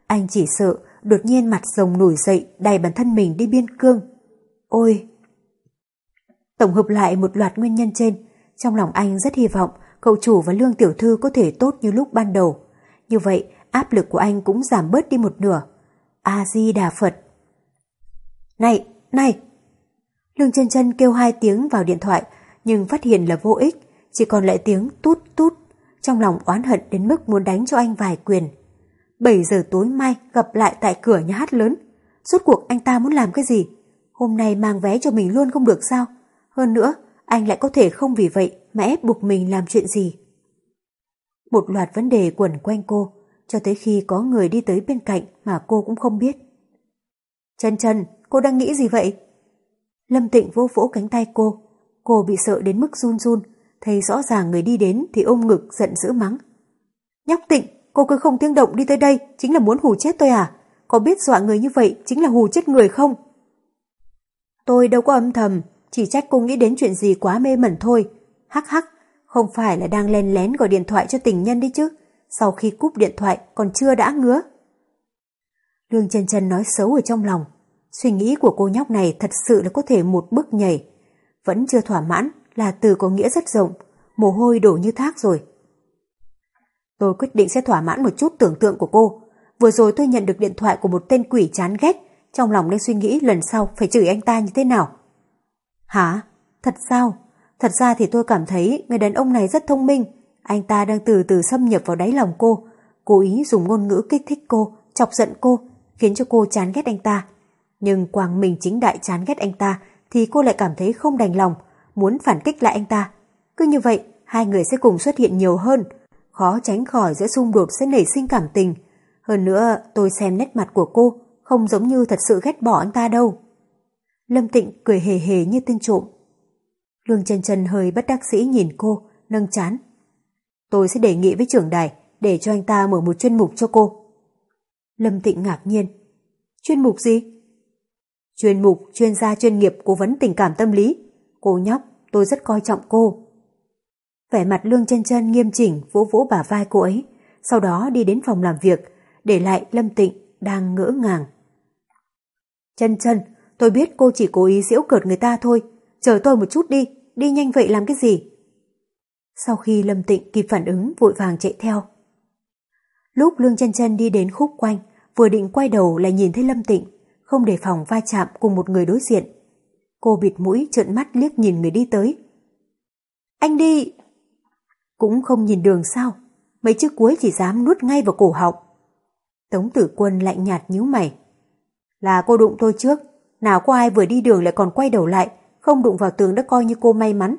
Anh chỉ sợ đột nhiên mặt rồng nổi dậy đẩy bản thân mình đi biên cương. Ôi! Tổng hợp lại một loạt nguyên nhân trên, trong lòng anh rất hy vọng cậu chủ và lương tiểu thư có thể tốt như lúc ban đầu. Như vậy, áp lực của anh cũng giảm bớt đi một nửa. A-di-đà Phật! Này! Này! Lương chân chân kêu hai tiếng vào điện thoại, nhưng phát hiện là vô ích, chỉ còn lại tiếng tút tút. Trong lòng oán hận đến mức muốn đánh cho anh vài quyền. 7 giờ tối mai gặp lại tại cửa nhà hát lớn. Rốt cuộc anh ta muốn làm cái gì? Hôm nay mang vé cho mình luôn không được sao? Hơn nữa, anh lại có thể không vì vậy mà ép buộc mình làm chuyện gì. Một loạt vấn đề quẩn quanh cô, cho tới khi có người đi tới bên cạnh mà cô cũng không biết. Trần Trần, cô đang nghĩ gì vậy? Lâm Tịnh vô vỗ cánh tay cô. Cô bị sợ đến mức run run, thấy rõ ràng người đi đến thì ôm ngực giận dữ mắng. Nhóc Tịnh, cô cứ không tiếng động đi tới đây, chính là muốn hù chết tôi à? Có biết dọa người như vậy chính là hù chết người không? Tôi đâu có âm thầm, chỉ trách cô nghĩ đến chuyện gì quá mê mẩn thôi. Hắc hắc, không phải là đang len lén gọi điện thoại cho tình nhân đi chứ. Sau khi cúp điện thoại còn chưa đã ngứa. Lương chân chân nói xấu ở trong lòng. Suy nghĩ của cô nhóc này thật sự là có thể một bước nhảy. Vẫn chưa thỏa mãn là từ có nghĩa rất rộng, mồ hôi đổ như thác rồi. Tôi quyết định sẽ thỏa mãn một chút tưởng tượng của cô. Vừa rồi tôi nhận được điện thoại của một tên quỷ chán ghét, trong lòng đang suy nghĩ lần sau phải chửi anh ta như thế nào. Hả? Thật sao? Thật ra thì tôi cảm thấy người đàn ông này rất thông minh. Anh ta đang từ từ xâm nhập vào đáy lòng cô, cố ý dùng ngôn ngữ kích thích cô, chọc giận cô, khiến cho cô chán ghét anh ta. Nhưng Quang Minh chính đại chán ghét anh ta thì cô lại cảm thấy không đành lòng, muốn phản kích lại anh ta. Cứ như vậy, hai người sẽ cùng xuất hiện nhiều hơn, khó tránh khỏi giữa xung đột sẽ nảy sinh cảm tình. Hơn nữa, tôi xem nét mặt của cô không giống như thật sự ghét bỏ anh ta đâu. Lâm Tịnh cười hề hề như tên trộm. Lương chân chân hơi bất đắc sĩ nhìn cô, nâng chán. Tôi sẽ đề nghị với trưởng đài để cho anh ta mở một chuyên mục cho cô. Lâm Tịnh ngạc nhiên. Chuyên mục gì? Chuyên mục chuyên gia chuyên nghiệp cố vấn tình cảm tâm lý. Cô nhóc, tôi rất coi trọng cô. Vẻ mặt Lương chân chân nghiêm chỉnh vỗ vỗ bả vai cô ấy, sau đó đi đến phòng làm việc, để lại Lâm Tịnh đang ngỡ ngàng. Chân chân, tôi biết cô chỉ cố ý giễu cợt người ta thôi, chờ tôi một chút đi, đi nhanh vậy làm cái gì? Sau khi Lâm Tịnh kịp phản ứng vội vàng chạy theo. Lúc Lương chân chân đi đến khúc quanh, vừa định quay đầu lại nhìn thấy Lâm Tịnh, không đề phòng va chạm cùng một người đối diện. Cô bịt mũi trợn mắt liếc nhìn người đi tới. Anh đi! Cũng không nhìn đường sao, mấy chữ cuối chỉ dám nuốt ngay vào cổ họng. Tống tử quân lạnh nhạt nhíu mày. Là cô đụng tôi trước, nào có ai vừa đi đường lại còn quay đầu lại, không đụng vào tường đã coi như cô may mắn.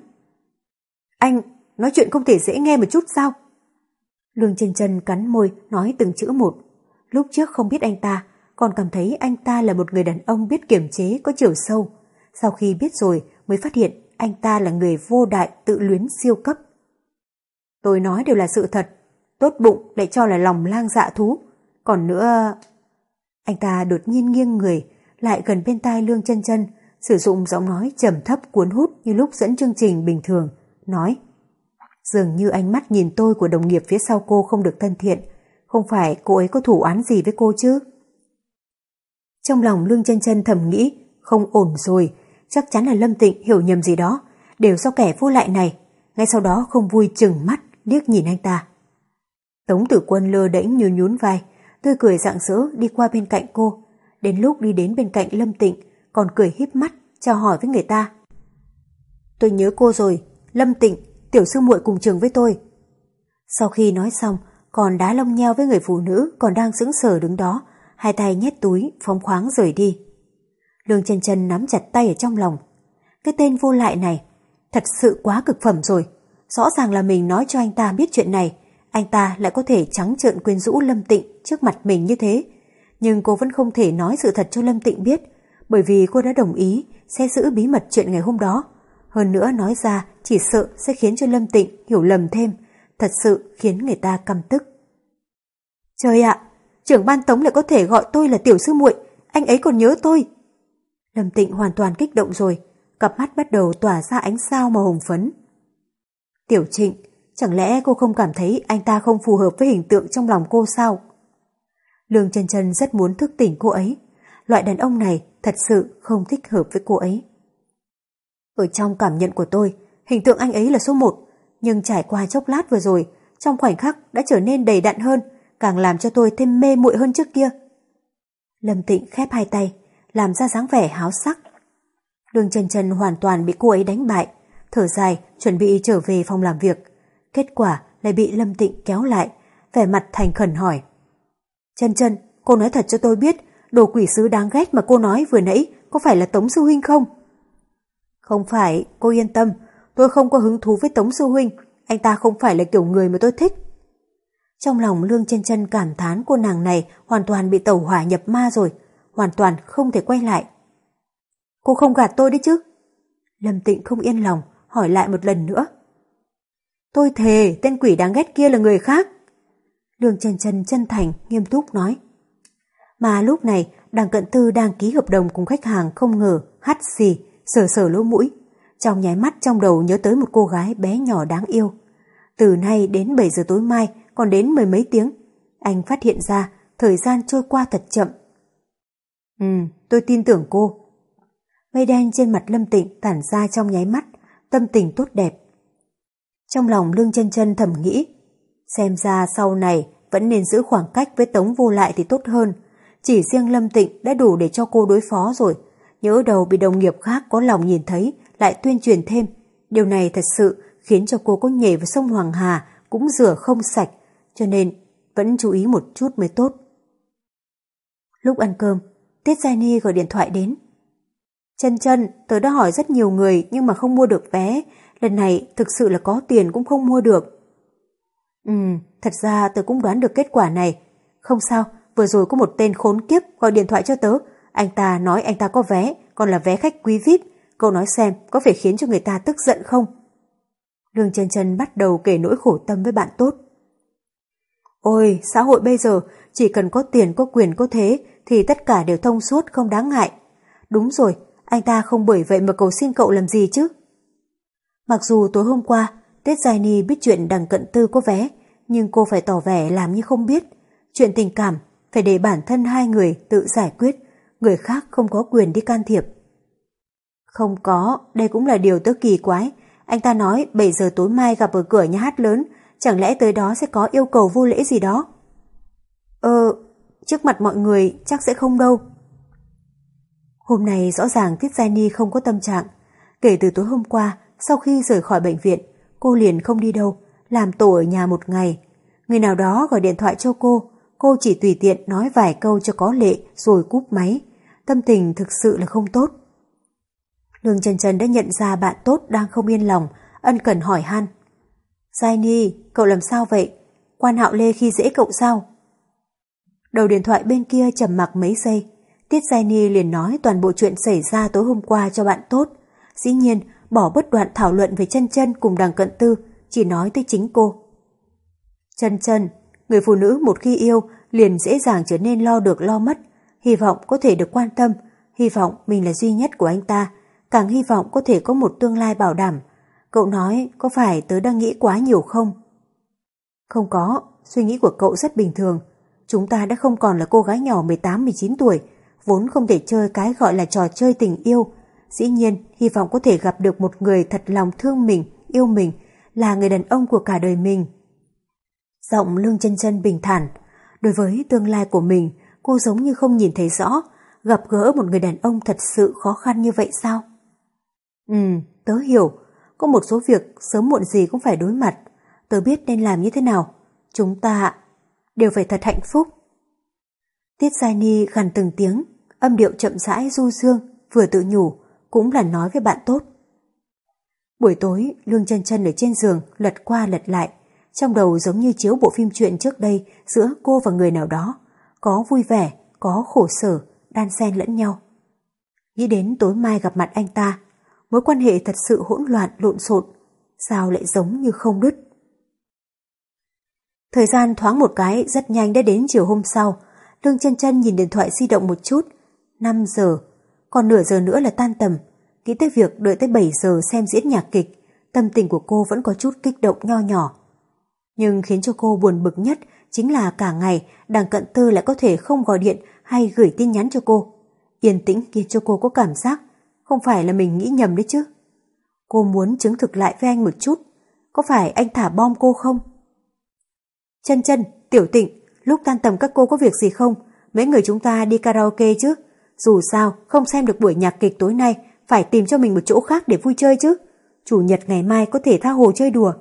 Anh, nói chuyện không thể dễ nghe một chút sao? Lương chân chân cắn môi nói từng chữ một. Lúc trước không biết anh ta, còn cảm thấy anh ta là một người đàn ông biết kiềm chế có chiều sâu. Sau khi biết rồi mới phát hiện anh ta là người vô đại tự luyến siêu cấp. Tôi nói đều là sự thật, tốt bụng lại cho là lòng lang dạ thú. Còn nữa... Anh ta đột nhiên nghiêng người, lại gần bên tai Lương chân chân, sử dụng giọng nói trầm thấp cuốn hút như lúc dẫn chương trình bình thường, nói Dường như ánh mắt nhìn tôi của đồng nghiệp phía sau cô không được thân thiện, không phải cô ấy có thủ án gì với cô chứ? Trong lòng Lương chân chân thầm nghĩ, không ổn rồi, chắc chắn là Lâm Tịnh hiểu nhầm gì đó, đều do kẻ vô lại này. Ngay sau đó không vui chừng mắt, liếc nhìn anh ta. Tống tử quân lơ đễnh như nhún vai, tươi cười rạng rỡ đi qua bên cạnh cô. Đến lúc đi đến bên cạnh Lâm Tịnh, còn cười híp mắt, chào hỏi với người ta. Tôi nhớ cô rồi, Lâm Tịnh, tiểu sư muội cùng trường với tôi. Sau khi nói xong, còn đá lông nheo với người phụ nữ còn đang sững sờ đứng đó, hai tay nhét túi, phóng khoáng rời đi. Lương chân chân nắm chặt tay ở trong lòng. Cái tên vô lại này, thật sự quá cực phẩm rồi. Rõ ràng là mình nói cho anh ta biết chuyện này, anh ta lại có thể trắng trợn quyến rũ Lâm Tịnh trước mặt mình như thế. Nhưng cô vẫn không thể nói sự thật cho Lâm Tịnh biết, bởi vì cô đã đồng ý sẽ giữ bí mật chuyện ngày hôm đó. Hơn nữa nói ra chỉ sợ sẽ khiến cho Lâm Tịnh hiểu lầm thêm, thật sự khiến người ta căm tức. Trời ạ, trưởng ban tống lại có thể gọi tôi là tiểu sư muội, anh ấy còn nhớ tôi. Lâm Tịnh hoàn toàn kích động rồi, cặp mắt bắt đầu tỏa ra ánh sao màu hồng phấn. Tiểu Trịnh, chẳng lẽ cô không cảm thấy anh ta không phù hợp với hình tượng trong lòng cô sao? Lương Trần Trần rất muốn thức tỉnh cô ấy. Loại đàn ông này thật sự không thích hợp với cô ấy. Ở trong cảm nhận của tôi, hình tượng anh ấy là số một, nhưng trải qua chốc lát vừa rồi, trong khoảnh khắc đã trở nên đầy đặn hơn, càng làm cho tôi thêm mê muội hơn trước kia. Lâm Tịnh khép hai tay, làm ra dáng vẻ háo sắc. Đường Trần Trần hoàn toàn bị cô ấy đánh bại, thở dài, chuẩn bị trở về phòng làm việc. Kết quả lại bị Lâm Tịnh kéo lại, vẻ mặt thành khẩn hỏi. "Trần Trần, cô nói thật cho tôi biết, đồ quỷ sứ đáng ghét mà cô nói vừa nãy có phải là Tống Sư Huynh không? Không phải, cô yên tâm, tôi không có hứng thú với Tống Sư Huynh, anh ta không phải là kiểu người mà tôi thích. Trong lòng Lương chân chân cảm thán cô nàng này hoàn toàn bị tẩu hỏa nhập ma rồi, hoàn toàn không thể quay lại. Cô không gạt tôi đấy chứ? Lâm Tịnh không yên lòng, hỏi lại một lần nữa. Tôi thề tên quỷ đáng ghét kia là người khác. Lương chân chân chân thành, nghiêm túc nói. Mà lúc này, đằng cận tư đang ký hợp đồng cùng khách hàng không ngờ, hắt xì, sờ sờ lỗ mũi. Trong nháy mắt trong đầu nhớ tới một cô gái bé nhỏ đáng yêu. Từ nay đến 7 giờ tối mai, còn đến mười mấy tiếng, anh phát hiện ra thời gian trôi qua thật chậm. Ừ, tôi tin tưởng cô. Mây đen trên mặt Lâm Tịnh tản ra trong nháy mắt, tâm tình tốt đẹp. Trong lòng Lương chân chân thầm nghĩ, xem ra sau này vẫn nên giữ khoảng cách với Tống vô lại thì tốt hơn. Chỉ riêng Lâm Tịnh đã đủ để cho cô đối phó rồi. Nhớ đầu bị đồng nghiệp khác có lòng nhìn thấy lại tuyên truyền thêm. Điều này thật sự khiến cho cô có nhảy vào sông Hoàng Hà cũng rửa không sạch, cho nên vẫn chú ý một chút mới tốt. Lúc ăn cơm, Tiết Giai Ni gọi điện thoại đến. Chân chân, tớ đã hỏi rất nhiều người nhưng mà không mua được vé. Lần này thực sự là có tiền cũng không mua được. Ừ, thật ra tớ cũng đoán được kết quả này. Không sao, vừa rồi có một tên khốn kiếp gọi điện thoại cho tớ. Anh ta nói anh ta có vé, còn là vé khách quý VIP. Cậu nói xem có phải khiến cho người ta tức giận không? Lương chân chân bắt đầu kể nỗi khổ tâm với bạn tốt. Ôi, xã hội bây giờ chỉ cần có tiền có quyền có thế thì tất cả đều thông suốt không đáng ngại. Đúng rồi, anh ta không bởi vậy mà cầu xin cậu làm gì chứ. Mặc dù tối hôm qua Tết Giai Ni biết chuyện đằng cận tư có vé nhưng cô phải tỏ vẻ làm như không biết. Chuyện tình cảm phải để bản thân hai người tự giải quyết, người khác không có quyền đi can thiệp. Không có, đây cũng là điều tớ kỳ quái. Anh ta nói 7 giờ tối mai gặp ở cửa nhà hát lớn, chẳng lẽ tới đó sẽ có yêu cầu vô lễ gì đó? Ờ, trước mặt mọi người chắc sẽ không đâu. Hôm nay rõ ràng Tiết Giai Ni không có tâm trạng. Kể từ tối hôm qua, sau khi rời khỏi bệnh viện, cô liền không đi đâu, làm tổ ở nhà một ngày. Người nào đó gọi điện thoại cho cô, cô chỉ tùy tiện nói vài câu cho có lệ rồi cúp máy. Tâm tình thực sự là không tốt. Lương Trần Trần đã nhận ra bạn tốt đang không yên lòng, ân cần hỏi han. Giai Ni, cậu làm sao vậy? quan hạo lê khi dễ cậu sao? Đầu điện thoại bên kia trầm mặc mấy giây, Tiết Giai Ni liền nói toàn bộ chuyện xảy ra tối hôm qua cho bạn tốt. Dĩ nhiên, bỏ bất đoạn thảo luận về chân chân cùng đằng cận tư, chỉ nói tới chính cô. Chân chân, người phụ nữ một khi yêu liền dễ dàng trở nên lo được lo mất, hy vọng có thể được quan tâm, hy vọng mình là duy nhất của anh ta, càng hy vọng có thể có một tương lai bảo đảm. Cậu nói có phải tớ đang nghĩ quá nhiều không? Không có, suy nghĩ của cậu rất bình thường. Chúng ta đã không còn là cô gái nhỏ 18-19 tuổi, vốn không thể chơi cái gọi là trò chơi tình yêu. Dĩ nhiên, hy vọng có thể gặp được một người thật lòng thương mình, yêu mình, là người đàn ông của cả đời mình. Giọng lương chân chân bình thản. Đối với tương lai của mình, cô giống như không nhìn thấy rõ, gặp gỡ một người đàn ông thật sự khó khăn như vậy sao? Ừ, tớ hiểu, có một số việc sớm muộn gì cũng phải đối mặt. Tớ biết nên làm như thế nào. Chúng ta đều phải thật hạnh phúc. Tiết Giai Ni gần từng tiếng, âm điệu chậm rãi du dương, vừa tự nhủ, cũng là nói với bạn tốt. Buổi tối, Lương chân chân ở trên giường lật qua lật lại, trong đầu giống như chiếu bộ phim truyện trước đây giữa cô và người nào đó, có vui vẻ, có khổ sở, đan xen lẫn nhau. Nghĩ đến tối mai gặp mặt anh ta, mối quan hệ thật sự hỗn loạn lộn xộn, sao lại giống như không đứt. Thời gian thoáng một cái rất nhanh đã đến chiều hôm sau, Lương chân chân nhìn điện thoại di động một chút, 5 giờ, còn nửa giờ nữa là tan tầm, nghĩ tới việc đợi tới 7 giờ xem diễn nhạc kịch, tâm tình của cô vẫn có chút kích động nho nhỏ. Nhưng khiến cho cô buồn bực nhất chính là cả ngày đằng cận tư lại có thể không gọi điện hay gửi tin nhắn cho cô. Yên tĩnh khiến cho cô có cảm giác không phải là mình nghĩ nhầm đấy chứ. Cô muốn chứng thực lại với anh một chút, có phải anh thả bom cô không? Chân chân, tiểu tịnh, lúc tan tầm các cô có việc gì không? Mấy người chúng ta đi karaoke chứ? Dù sao, không xem được buổi nhạc kịch tối nay, phải tìm cho mình một chỗ khác để vui chơi chứ. Chủ nhật ngày mai có thể tha hồ chơi đùa.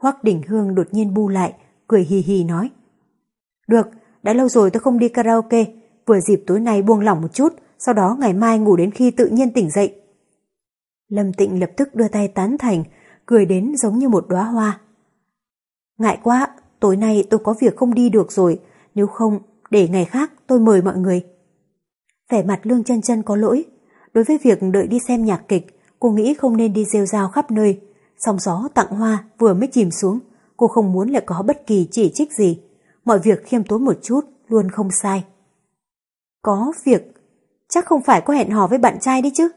Hoắc Đình Hương đột nhiên bu lại, cười hì hì nói. Được, đã lâu rồi tôi không đi karaoke, vừa dịp tối nay buông lỏng một chút, sau đó ngày mai ngủ đến khi tự nhiên tỉnh dậy. Lâm Tịnh lập tức đưa tay tán thành, cười đến giống như một đóa hoa. Ngại quá, tối nay tôi có việc không đi được rồi, nếu không, để ngày khác tôi mời mọi người. Vẻ mặt Lương chân chân có lỗi, đối với việc đợi đi xem nhạc kịch, cô nghĩ không nên đi rêu rao khắp nơi, sóng gió tặng hoa vừa mới chìm xuống, cô không muốn lại có bất kỳ chỉ trích gì. Mọi việc khiêm tốn một chút luôn không sai. Có việc, chắc không phải có hẹn hò với bạn trai đấy chứ.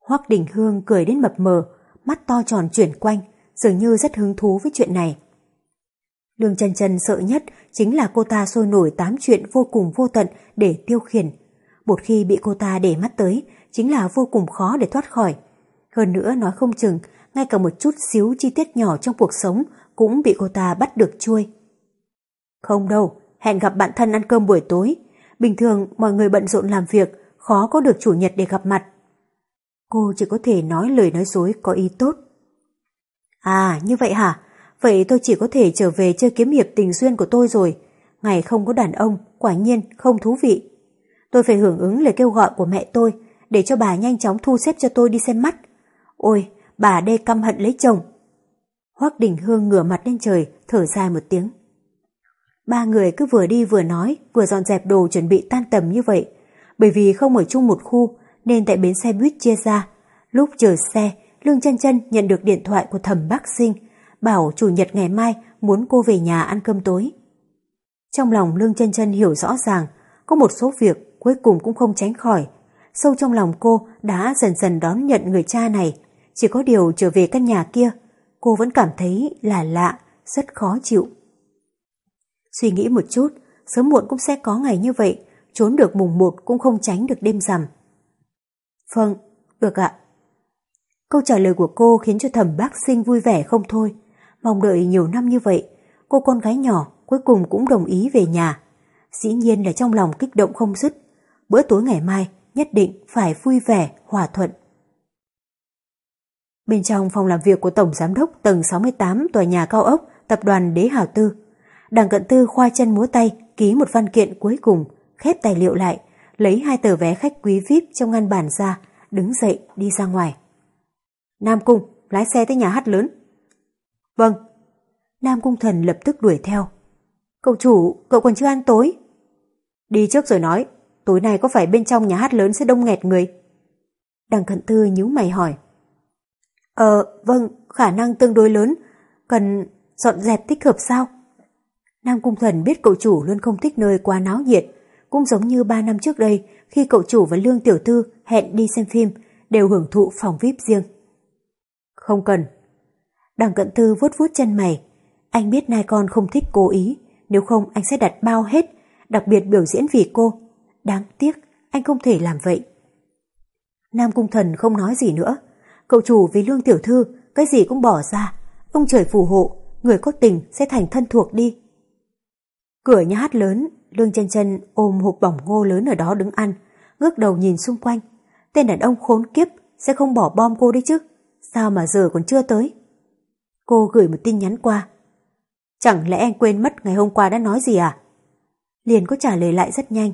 Hoắc Đình Hương cười đến mập mờ, mắt to tròn chuyển quanh, dường như rất hứng thú với chuyện này. Lương Trần Trần sợ nhất chính là cô ta sôi nổi tám chuyện vô cùng vô tận để tiêu khiển. Một khi bị cô ta để mắt tới, chính là vô cùng khó để thoát khỏi. Hơn nữa nói không chừng, ngay cả một chút xíu chi tiết nhỏ trong cuộc sống cũng bị cô ta bắt được chui. Không đâu, hẹn gặp bạn thân ăn cơm buổi tối. Bình thường mọi người bận rộn làm việc, khó có được chủ nhật để gặp mặt. Cô chỉ có thể nói lời nói dối có ý tốt. À, như vậy hả? Vậy tôi chỉ có thể trở về chơi kiếm hiệp tình duyên của tôi rồi. Ngày không có đàn ông, quả nhiên không thú vị. Tôi phải hưởng ứng lời kêu gọi của mẹ tôi, để cho bà nhanh chóng thu xếp cho tôi đi xem mắt. Ôi, bà đê căm hận lấy chồng. Hoắc Đình Hương ngửa mặt lên trời, thở dài một tiếng. Ba người cứ vừa đi vừa nói, vừa dọn dẹp đồ chuẩn bị tan tầm như vậy. Bởi vì không ở chung một khu, nên tại bến xe buýt chia ra. Lúc chờ xe, Lương chân chân nhận được điện thoại của thẩm bác sinh, bảo chủ nhật ngày mai muốn cô về nhà ăn cơm tối. Trong lòng Lương chân chân hiểu rõ ràng, có một số việc cuối cùng cũng không tránh khỏi. Sâu trong lòng cô đã dần dần đón nhận người cha này, chỉ có điều trở về căn nhà kia, cô vẫn cảm thấy là lạ, rất khó chịu. Suy nghĩ một chút, sớm muộn cũng sẽ có ngày như vậy, trốn được mùng một cũng không tránh được đêm rằm. Vâng, được ạ. Câu trả lời của cô khiến cho thẩm bác sinh vui vẻ không thôi. Mong đợi nhiều năm như vậy, cô con gái nhỏ cuối cùng cũng đồng ý về nhà. Dĩ nhiên là trong lòng kích động không dứt. Bữa tối ngày mai nhất định phải vui vẻ, hòa thuận. Bên trong phòng làm việc của Tổng Giám đốc tầng 68 tòa nhà cao ốc tập đoàn Đế hảo Tư, đảng cận tư khoa chân múa tay ký một văn kiện cuối cùng, khép tài liệu lại, lấy hai tờ vé khách quý VIP trong ngăn bàn ra, đứng dậy đi ra ngoài. Nam Cung, lái xe tới nhà hát lớn. Vâng. Nam Cung Thần lập tức đuổi theo. Cậu chủ, cậu còn chưa ăn tối? Đi trước rồi nói, tối nay có phải bên trong nhà hát lớn sẽ đông nghẹt người? Đằng cận tư nhíu mày hỏi. Ờ, vâng, khả năng tương đối lớn, cần dọn dẹp thích hợp sao? Nam Cung Thần biết cậu chủ luôn không thích nơi quá náo nhiệt, cũng giống như ba năm trước đây khi cậu chủ và Lương Tiểu Thư hẹn đi xem phim, đều hưởng thụ phòng VIP riêng. Không cần. Đằng cận tư vuốt vuốt chân mày. Anh biết nai con không thích cố ý, nếu không anh sẽ đặt bao hết, đặc biệt biểu diễn vì cô. Đáng tiếc, anh không thể làm vậy. Nam Cung Thần không nói gì nữa. Cậu chủ vì Lương Tiểu Thư, cái gì cũng bỏ ra. Ông trời phù hộ, người có tình sẽ thành thân thuộc đi. Cửa nhà hát lớn, Lương chân chân ôm hộp bỏng ngô lớn ở đó đứng ăn, ngước đầu nhìn xung quanh. Tên đàn ông khốn kiếp sẽ không bỏ bom cô đấy chứ. Sao mà giờ còn chưa tới? Cô gửi một tin nhắn qua. Chẳng lẽ anh quên mất ngày hôm qua đã nói gì à? Liền có trả lời lại rất nhanh.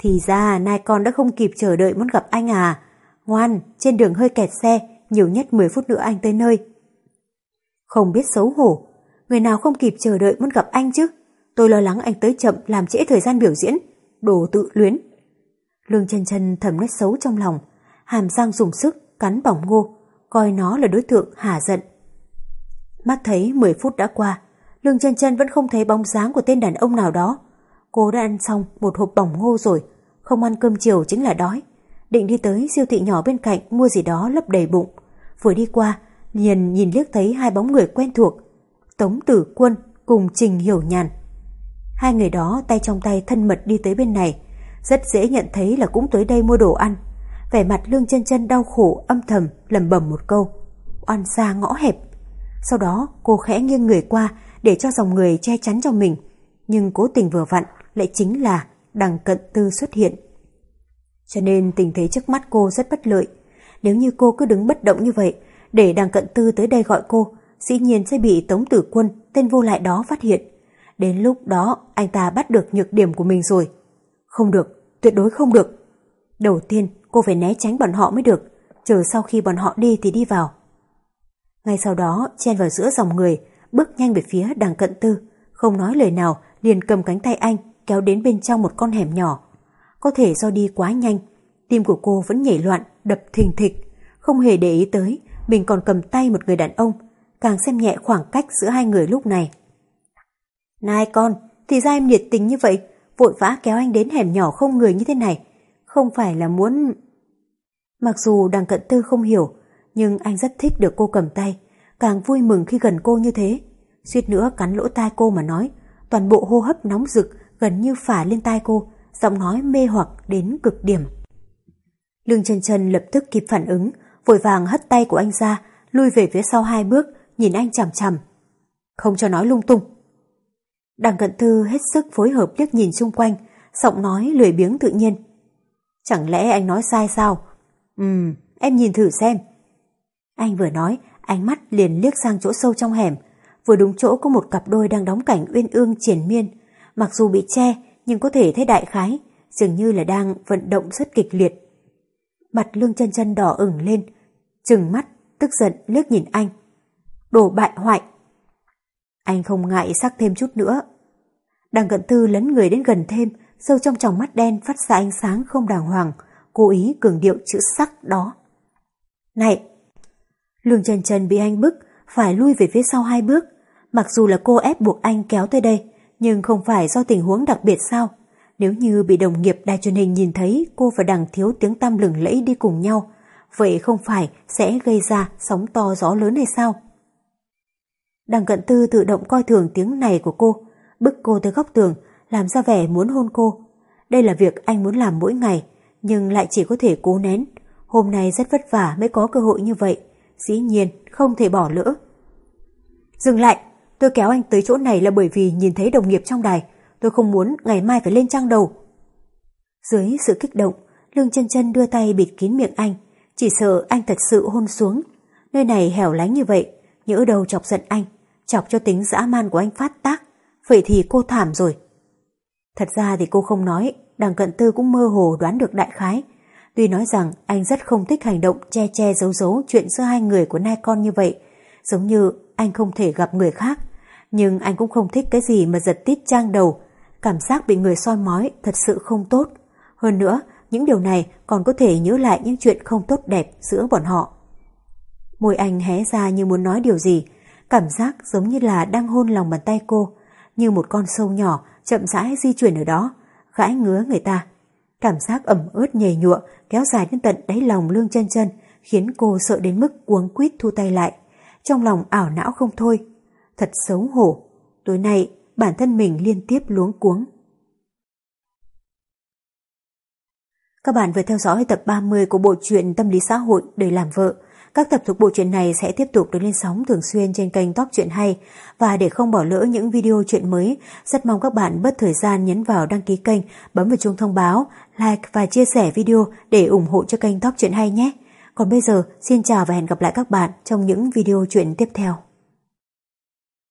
Thì ra nai con đã không kịp chờ đợi muốn gặp anh à. Ngoan, trên đường hơi kẹt xe, nhiều nhất 10 phút nữa anh tới nơi. Không biết xấu hổ, người nào không kịp chờ đợi muốn gặp anh chứ? Tôi lo lắng anh tới chậm làm trễ thời gian biểu diễn. Đồ tự luyến. Lương chân chân thầm nét xấu trong lòng, hàm răng dùng sức cắn bỏng ngô, coi nó là đối tượng hả giận. Mắt thấy 10 phút đã qua, Lương chân chân vẫn không thấy bóng dáng của tên đàn ông nào đó. Cô đã ăn xong một hộp bỏng ngô rồi, không ăn cơm chiều chính là đói. Định đi tới siêu thị nhỏ bên cạnh mua gì đó lấp đầy bụng. Vừa đi qua, liền nhìn liếc thấy hai bóng người quen thuộc. Tống Tử Quân cùng Trình Hiểu Nhàn. Hai người đó tay trong tay thân mật đi tới bên này, rất dễ nhận thấy là cũng tới đây mua đồ ăn. Vẻ mặt lương chân chân đau khổ âm thầm lầm bầm một câu. Oan xa ngõ hẹp. Sau đó cô khẽ nghiêng người qua để cho dòng người che chắn cho mình. Nhưng cố tình vừa vặn lại chính là đằng cận tư xuất hiện. Cho nên tình thế trước mắt cô rất bất lợi. Nếu như cô cứ đứng bất động như vậy, để đằng cận tư tới đây gọi cô, dĩ nhiên sẽ bị Tống Tử Quân, tên vô lại đó phát hiện. Đến lúc đó anh ta bắt được nhược điểm của mình rồi. Không được, tuyệt đối không được. Đầu tiên cô phải né tránh bọn họ mới được, chờ sau khi bọn họ đi thì đi vào. Ngay sau đó chen vào giữa dòng người, bước nhanh về phía đằng cận tư, không nói lời nào liền cầm cánh tay anh kéo đến bên trong một con hẻm nhỏ. Có thể do đi quá nhanh, tim của cô vẫn nhảy loạn, đập thình thịch, không hề để ý tới mình còn cầm tay một người đàn ông, càng xem nhẹ khoảng cách giữa hai người lúc này. Này con, thì ra em nhiệt tình như vậy, vội vã kéo anh đến hẻm nhỏ không người như thế này. Không phải là muốn... Mặc dù đằng cận tư không hiểu, nhưng anh rất thích được cô cầm tay, càng vui mừng khi gần cô như thế. Suýt nữa cắn lỗ tai cô mà nói, toàn bộ hô hấp nóng rực gần như phả lên tai cô, giọng nói mê hoặc đến cực điểm. Lương chân chân lập tức kịp phản ứng, vội vàng hất tay của anh ra, lui về phía sau hai bước, nhìn anh chằm chằm. Không cho nói lung tung. Đằng cận thư hết sức phối hợp liếc nhìn xung quanh, giọng nói lười biếng tự nhiên. Chẳng lẽ anh nói sai sao? Ừm, em nhìn thử xem. Anh vừa nói, ánh mắt liền liếc sang chỗ sâu trong hẻm, vừa đúng chỗ có một cặp đôi đang đóng cảnh uyên ương triển miên. Mặc dù bị che, nhưng có thể thấy đại khái, dường như là đang vận động rất kịch liệt. Mặt lương chân chân đỏ ửng lên, trừng mắt, tức giận liếc nhìn anh. Đồ bại hoại, anh không ngại sắc thêm chút nữa. Đằng cận tư lấn người đến gần thêm, sâu trong tròng mắt đen phát ra ánh sáng không đàng hoàng, cố ý cường điệu chữ sắc đó. Này! Lương Trần Trần bị anh bức, phải lui về phía sau hai bước. Mặc dù là cô ép buộc anh kéo tới đây, nhưng không phải do tình huống đặc biệt sao? Nếu như bị đồng nghiệp đài truyền hình nhìn thấy cô và đằng thiếu tiếng tăm lừng lẫy đi cùng nhau, vậy không phải sẽ gây ra sóng to gió lớn hay sao? Đằng cận tư tự động coi thường tiếng này của cô, bức cô tới góc tường, làm ra vẻ muốn hôn cô. Đây là việc anh muốn làm mỗi ngày, nhưng lại chỉ có thể cố nén. Hôm nay rất vất vả mới có cơ hội như vậy, dĩ nhiên không thể bỏ lỡ. Dừng lại, tôi kéo anh tới chỗ này là bởi vì nhìn thấy đồng nghiệp trong đài, tôi không muốn ngày mai phải lên trang đầu. Dưới sự kích động, Lương chân chân đưa tay bịt kín miệng anh, chỉ sợ anh thật sự hôn xuống. Nơi này hẻo lánh như vậy, nhỡ đầu chọc giận anh, chọc cho tính dã man của anh phát tác, vậy thì cô thảm rồi. Thật ra thì cô không nói, đằng cận tư cũng mơ hồ đoán được đại khái. Tuy nói rằng anh rất không thích hành động che che giấu giấu chuyện giữa hai người của nai con như vậy, giống như anh không thể gặp người khác, nhưng anh cũng không thích cái gì mà giật tít trang đầu. Cảm giác bị người soi mói thật sự không tốt. Hơn nữa, những điều này còn có thể nhớ lại những chuyện không tốt đẹp giữa bọn họ. Môi anh hé ra như muốn nói điều gì, cảm giác giống như là đang hôn lòng bàn tay cô, như một con sâu nhỏ chậm rãi di chuyển ở đó, gãi ngứa người ta. Cảm giác ẩm ướt nhầy nhụa kéo dài đến tận đáy lòng lương chân chân, khiến cô sợ đến mức cuống quýt thu tay lại. Trong lòng ảo não không thôi. Thật xấu hổ. Tối nay, bản thân mình liên tiếp luống cuống. Các bạn vừa theo dõi tập 30 của bộ truyện Tâm lý xã hội đời làm vợ. Các tập thuộc bộ truyện này sẽ tiếp tục được lên sóng thường xuyên trên kênh Top Truyện Hay. Và để không bỏ lỡ những video truyện mới, rất mong các bạn bất thời gian nhấn vào đăng ký kênh, bấm vào chuông thông báo, like và chia sẻ video để ủng hộ cho kênh Top Truyện Hay nhé. Còn bây giờ, xin chào và hẹn gặp lại các bạn trong những video truyện tiếp theo.